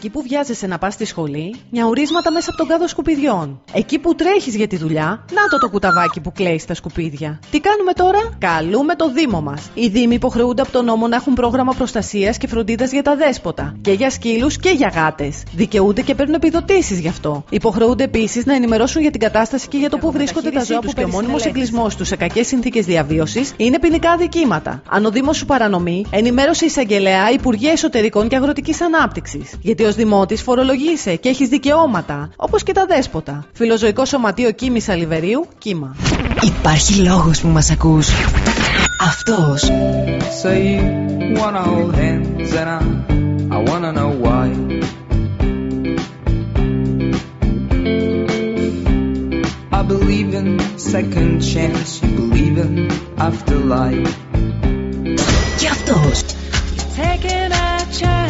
Και εκεί που βιάζεσαι να πας στη σχολή, νιαουρίσματα μέσα από τον κάδο σκουπιδιών. Εκεί που τρέχεις για τη δουλειά, να το το κουταβάκι που κλαίει στα σκουπίδια. Τι κάνουμε τώρα; Καλούμε το Δήμο μας. Οι Δήμοι υποχρεούνται από τον νόμο να έχουν πρόγραμμα προστασίας και φροντίδας για τα δέσποτα. Και για σκύλους και για γάτες. Δικαιούνται και παίρνουν επιδοτήσεις γι' αυτό. Υποχρεούνται επίσης να ενημερώσουν για την κατάσταση και για το που βρίσκονται τα ζώα που και ο μόνιμος εγκλισμό τους σε κακές συνθήκες διαβίωσης είναι ποινικά αδικήματα. Αν ο Δήμος σου παρανομεί, ενημέρωσε εισαγγελέα Υπουργεία Εσωτερικών και Αγροτικής Ανάπτυξης. Γιατί ως Δημότης φορολογείσαι και έχεις δικαιώματα, όπως και τα δέσποτα. Φιλοζωικό Σωματείο Κίμης Αλιβερίου, κύμα. Υπάρχει λόγος που μας ακούς. Αυτός. Say you wanna hold hands and I, I wanna know why. I believe in second chance, you believe in afterlife. Και αυτός. Taking a chance,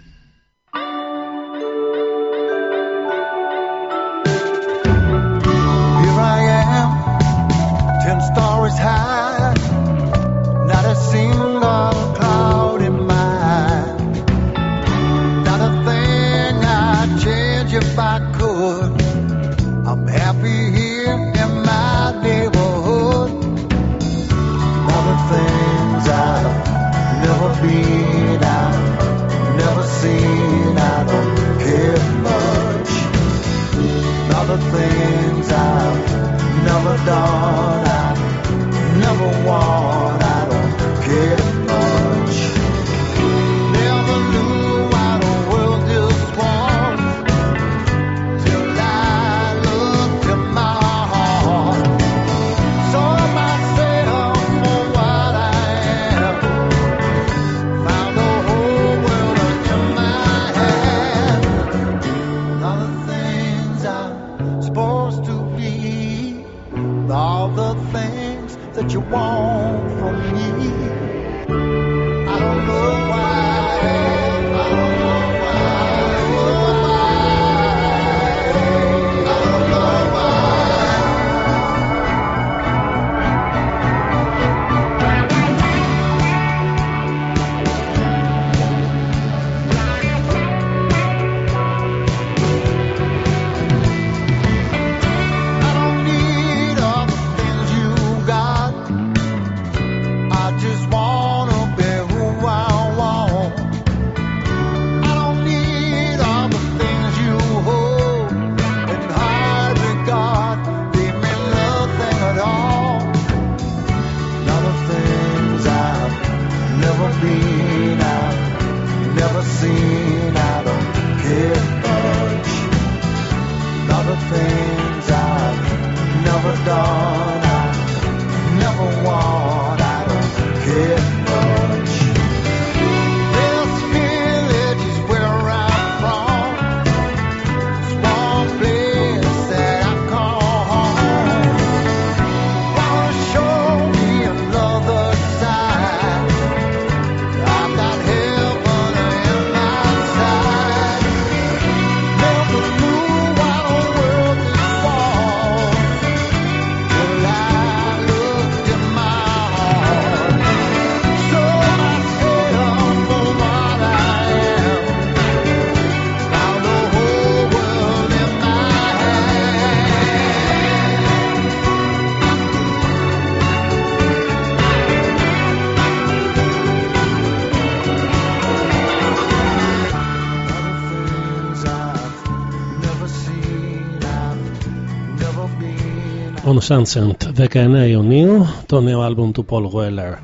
On Sunset 19 Ιουνίου το νέο άλμπουμ του Paul Weller.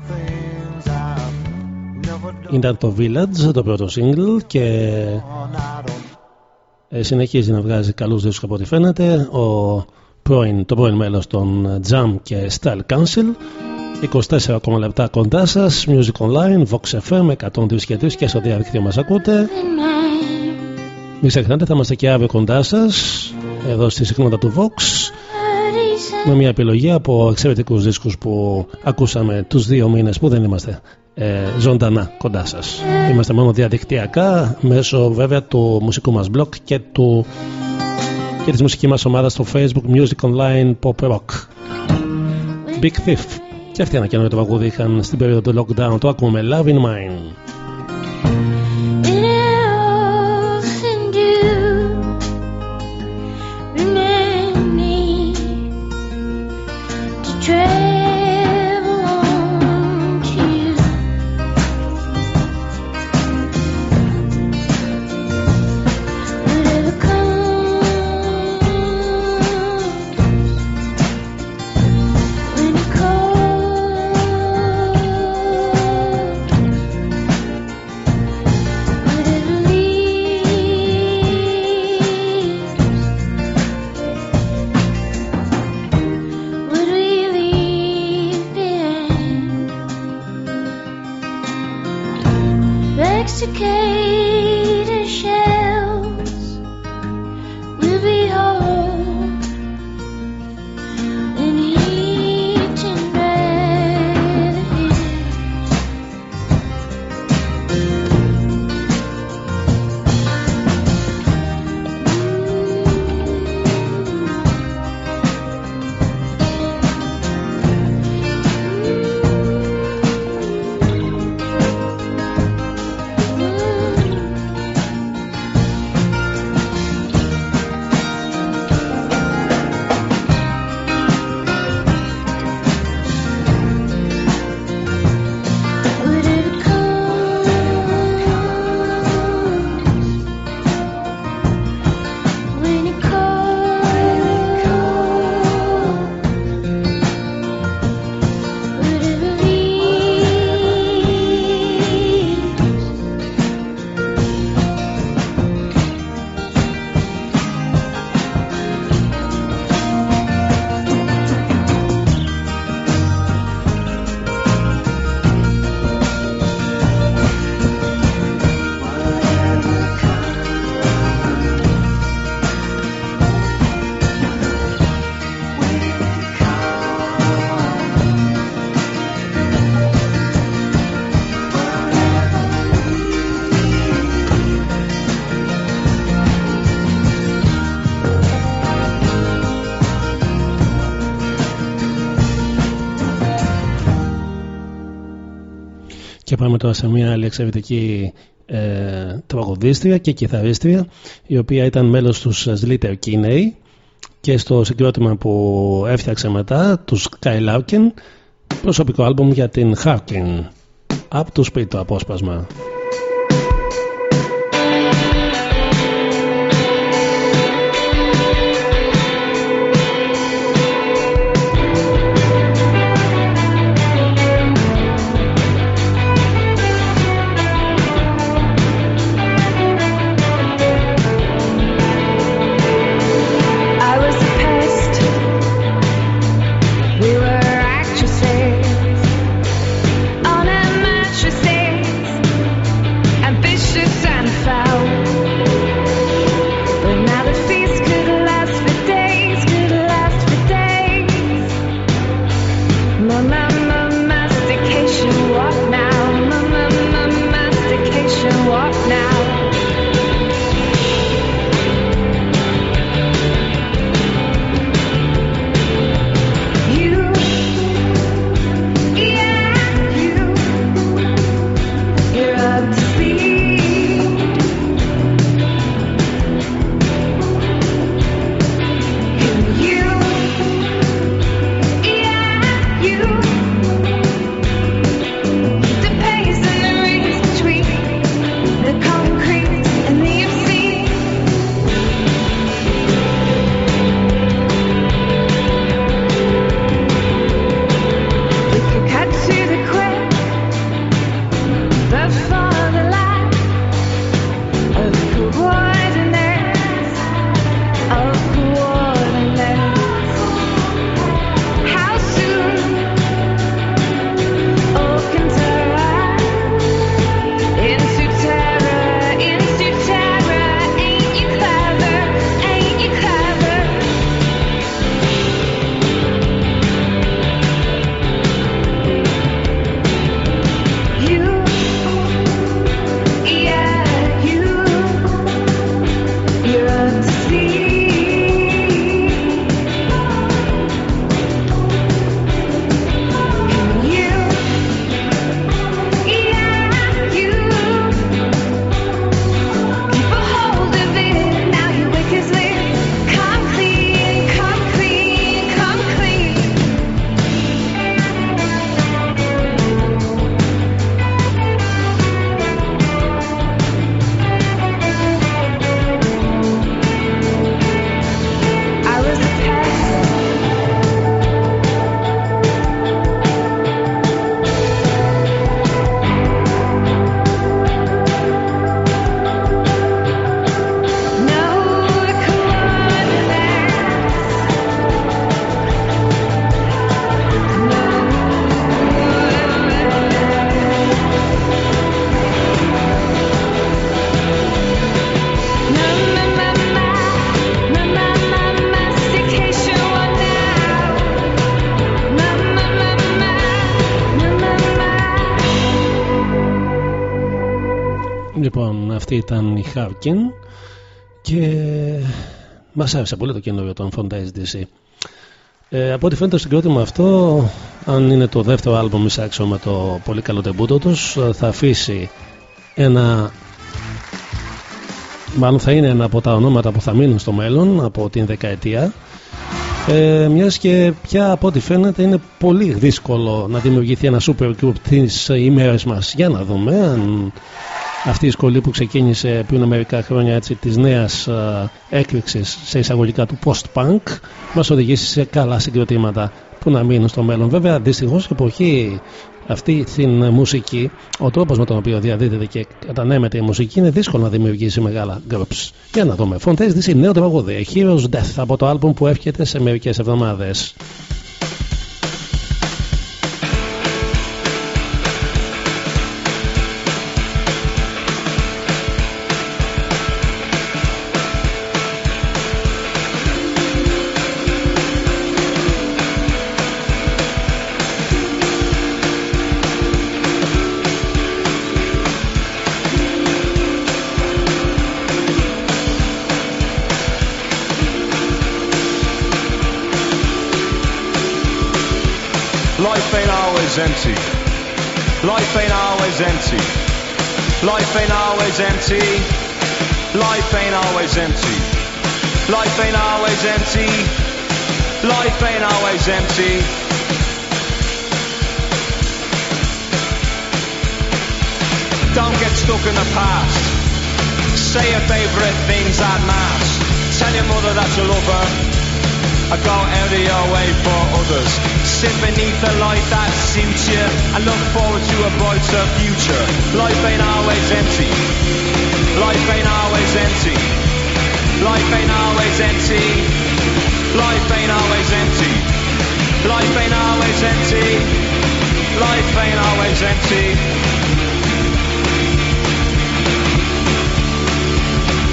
Ήταν το Village το πρώτο single και ε, συνεχίζει να βγάζει καλούς δίσκους από ό,τι φαίνεται. Ο πρώην, το πρώην μέλος των Jam και Style Council. 24 ακόμα λεπτά κοντά σας. Music Online, Vox FM 103 και 3 και στο διαδίκτυο μας ακούτε. Μην ξεχνάτε θα είμαστε και αύριο κοντά σας εδώ στη συχνότητα του Vox με μια επιλογή από εξαιρετικούς δίσκους που ακούσαμε τους δύο μήνες που δεν είμαστε ε, ζωντανά κοντά σας. Είμαστε μόνο διαδικτυακά μέσω βέβαια του μουσικού μας blog και, του, και της μουσικής μας ομάδας στο facebook Music Online Pop Rock. Big Thief. Και αυτή ένα καινούριο τραγούδι είχαν στην περίοδο του lockdown. Το ακούμε Love in Mine. Και πάμε τώρα σε μια άλλη εξαιρετική ε, τραγουδίστρια και κιθαρίστρια η οποία ήταν μέλος τους Slitter Kinney και στο συγκρότημα που έφτιαξε μετά τους Skylarkin προσωπικό άλμπουμ για την Harkin από το σπίτι το απόσπασμα ήταν η Harkin και μας άρεσε πολύ το καινούριο των Fontaines DC. Ε, από ό,τι φαίνεται στο συγκρότημα αυτό, αν είναι το δεύτερο άλμπομ εισάξιο με το πολύ καλό τεμπούτο τους, θα αφήσει ένα μάλλον θα είναι ένα από τα ονόματα που θα μείνουν στο μέλλον από την δεκαετία ε, μιας και πια από ό,τι φαίνεται είναι πολύ δύσκολο να δημιουργηθεί ένα super group τις ημέρες μας για να δούμε αν αυτή η σχολή που ξεκίνησε πριν μερικά χρόνια έτσι, της νέας ε, έκρηξης σε εισαγωγικά του post-punk μας οδηγήσει σε καλά συγκροτήματα που να μείνουν στο μέλλον. Βέβαια, δυστυχώς η εποχή αυτή την μουσική, ο τρόπος με τον οποίο διαδίδεται και κατανέμεται η μουσική είναι δύσκολο να δημιουργήσει μεγάλα groups. Για να δούμε. Fontaines DC, νέο τραγούδι. Heroes Death από το άλμπουμ που εύχεται σε μερικές εβδομάδες. Empty. Life ain't always empty. Life ain't always empty. Life ain't always empty. Life ain't always empty. Life ain't always empty. Don't get stuck in the past. Say your favorite things at mass. Tell your mother that you love her. I go out of your way for others. Sit beneath the light that suits you and look forward to a brighter future. Life ain't always empty. Life ain't always empty. Life ain't always empty. Life ain't always empty. Life ain't always empty. Life ain't always empty.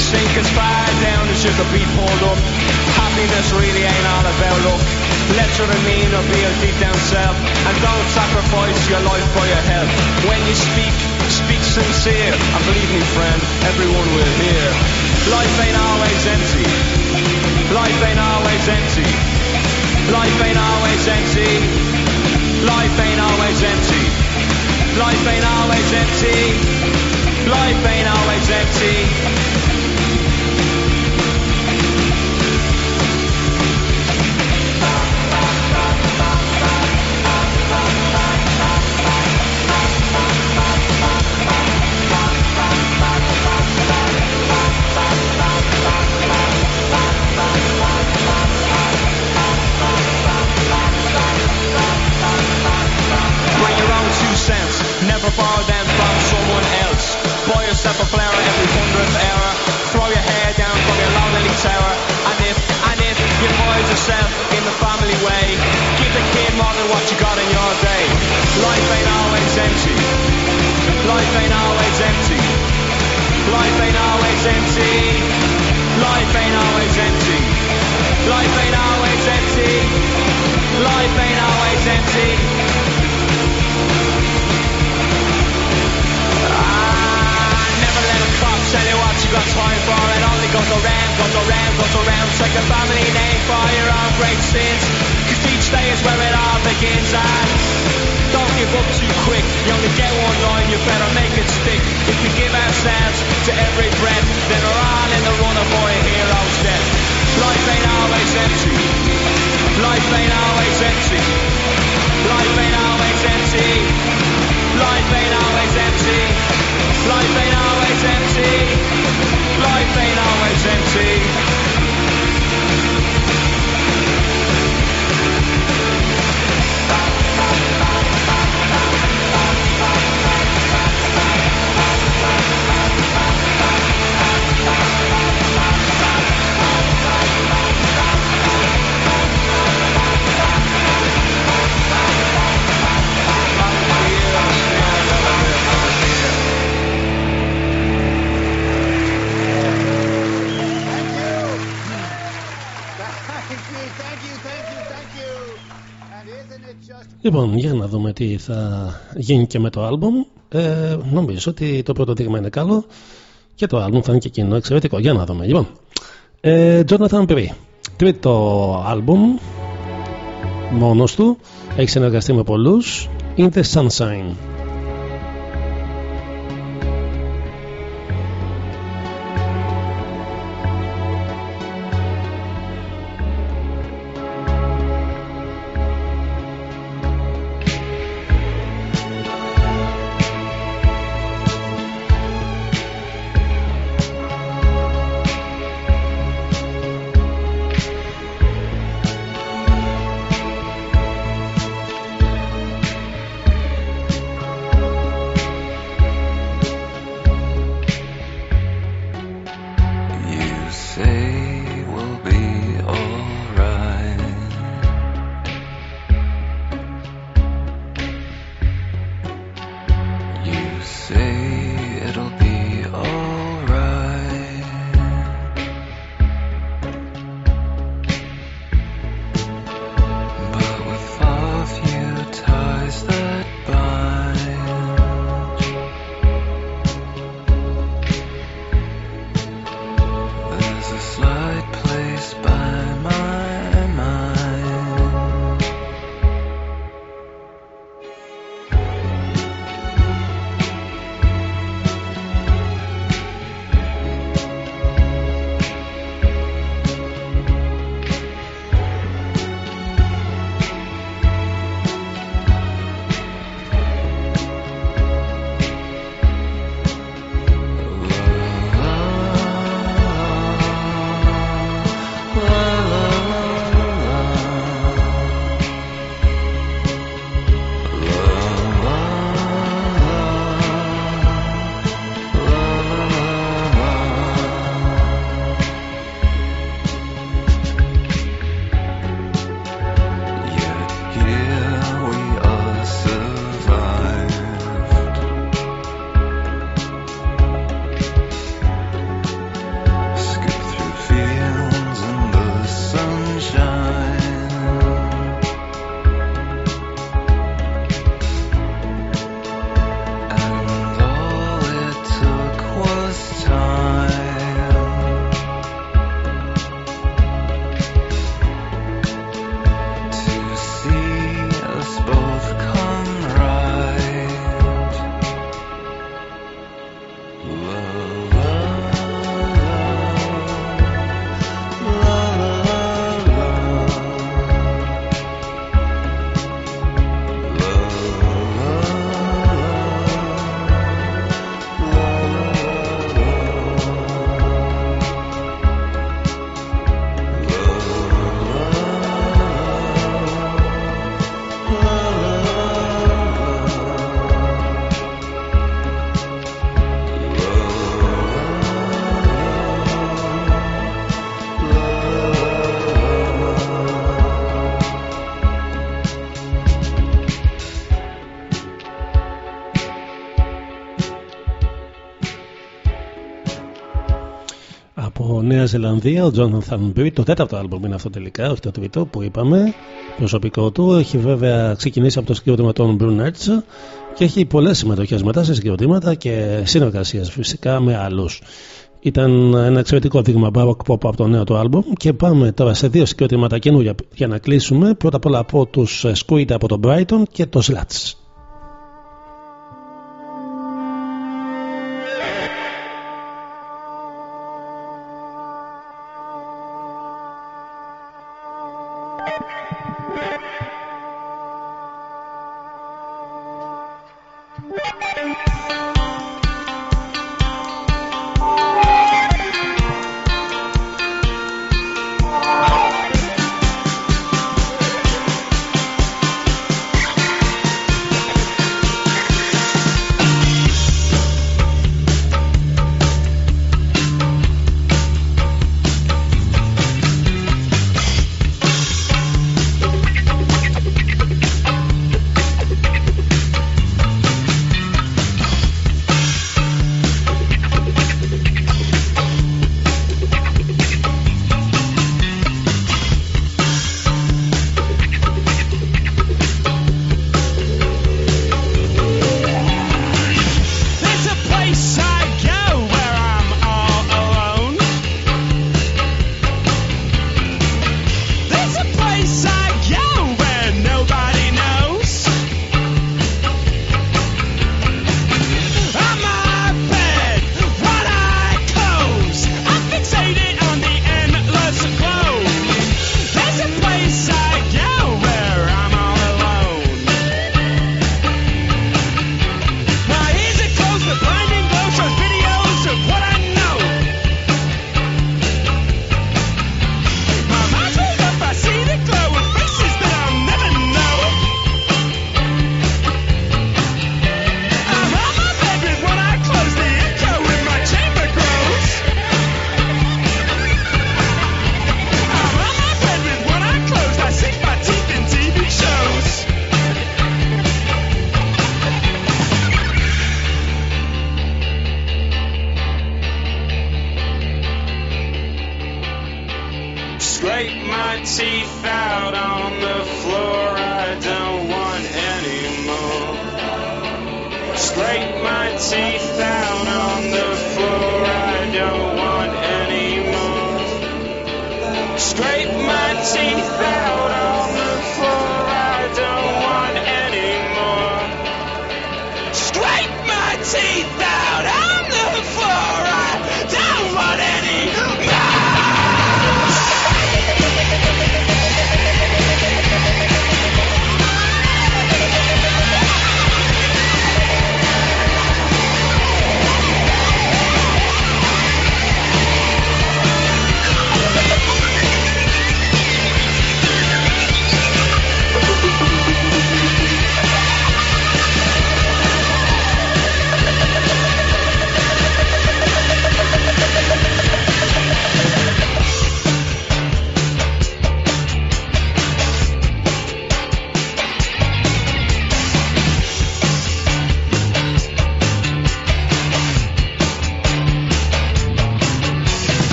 Sink as far down as you could be pulled up. Happiness really ain't all about luck. Let your demeanor be your deep down self And don't sacrifice your life for your health. When you speak, speak sincere And believe me friend, everyone will hear. Life ain't always empty. Life ain't always empty. Life ain't always empty. Life ain't always empty. Life ain't always empty. Life ain't always empty borrow them from someone else. Buy yourself a flower every hundredth hour. Throw your hair down from your lonely tower. And if, and if you find yourself in the family way, give the kid more than what you got in your day. Life ain't always empty. Life ain't always empty. Life ain't always empty. Life ain't always empty. Life ain't always empty. Life ain't always empty. Tell you what you got time for. It only goes around, goes around, goes around. Take a family name for your own great sins. Cause each day is where it all begins. And don't give up too quick. You only get one line, you better make it stick. If we give ourselves to every breath, then we're all in the run of our hero's death. Life ain't always empty. Λοιπόν, για να δούμε τι θα γίνει και με το άλμπομ. Ε, νομίζω ότι το πρώτο δείγμα είναι καλό και το album θα είναι και εκείνο εξαιρετικό. Για να δούμε. Λοιπόν, ε, Jonathan Perry. Τρίτο album μόνος του. Έχει συνεργαστεί με πολλούς. In the Sunshine. Ζηλανδία, ο Jonathan Bree, το τέταρτο άλμπομ είναι αυτό τελικά, όχι το τρίτο που είπαμε. Προσωπικό του έχει βέβαια ξεκινήσει από το συγκρότημα των Brunettes και έχει πολλές συμμετοχές μετά σε συγκροτήματα και συνεργασίες φυσικά με άλλους. Ήταν ένα εξαιρετικό δείγμα baroque pop από το νέο του άλμπομ και πάμε τώρα σε δύο συγκροτήματα καινούργια για να κλείσουμε. Πρώτα απ' όλα από τους Squid από το Brighton και το Slats.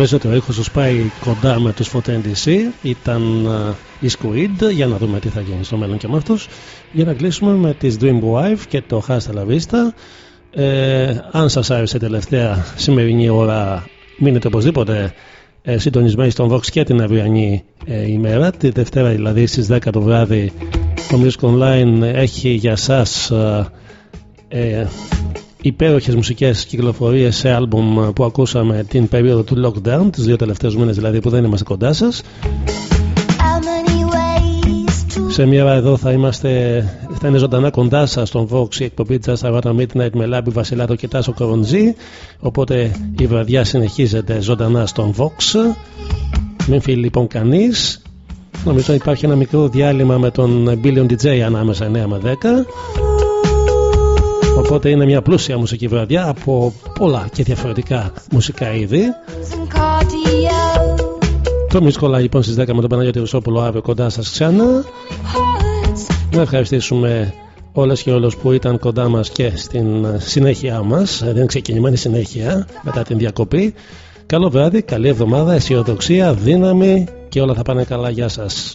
Νομίζω ότι ο ήχος τους πάει κοντά με τους Fontaine DC Ήταν uh, η Squid. Για να δούμε τι θα γίνει στο μέλλον και με αυτούς. Για να κλείσουμε με τις Dream Wife Και το Hasta la Vista. Ε, Αν σας άρεσε τελευταία σημερινή ώρα Μείνετε οπωσδήποτε ε, συντονισμένοι στον Vox και την αυριανή ε, ημέρα. Τη Δευτέρα δηλαδή στις 10 το βράδυ Το Music Online έχει για σας ε, υπέροχες μουσικές κυκλοφορίες σε άλμπουμ που ακούσαμε την περίοδο του lockdown τις δύο τελευταίες μήνες δηλαδή που δεν είμαστε κοντά σας. Σε μια ώρα εδώ θα είμαστε θα είναι ζωντανά κοντά σας στον Vox η εκπομπή Just About Midnight με Λάμπη Βασιλάτο και Τάσο Κοροντζή οπότε η βραδιά συνεχίζεται ζωντανά στον Vox. Μην φύγει λοιπόν κανείς. Νομίζω υπάρχει ένα μικρό διάλειμμα με τον Billion DJ ανάμεσα 9 με 10 Οπότε είναι μια πλούσια μουσική βραδιά από πολλά και διαφορετικά μουσικά είδη. Το Μίσκολα λοιπόν στις 10 με τον Παναγιώτη Ρουσόπουλο αύριο κοντά σας ξανά. Να ευχαριστήσουμε όλες και όλους που ήταν κοντά μας και στην συνέχεια μας. Δεν είναι ξεκινημένη συνέχεια μετά την διακοπή. Καλό βράδυ, καλή εβδομάδα, αισιοδοξία, δύναμη και όλα θα πάνε καλά. Γεια σας.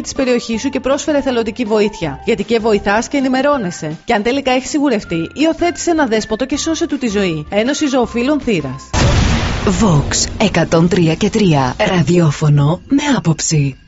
της περιοχή σου και πρόσφερε θελοντική βοήθεια. Γιατί και βοηθάς και ενημερώνεσαι. Και αν τελικά έχεις σιγουρευτεί, υιοθέτησε ένα δέσποτο και σώσε του τη ζωή. Ένωση Ζωοφύλων Θήρα. Vox 103 και 3. Ραδιόφωνο με άποψη.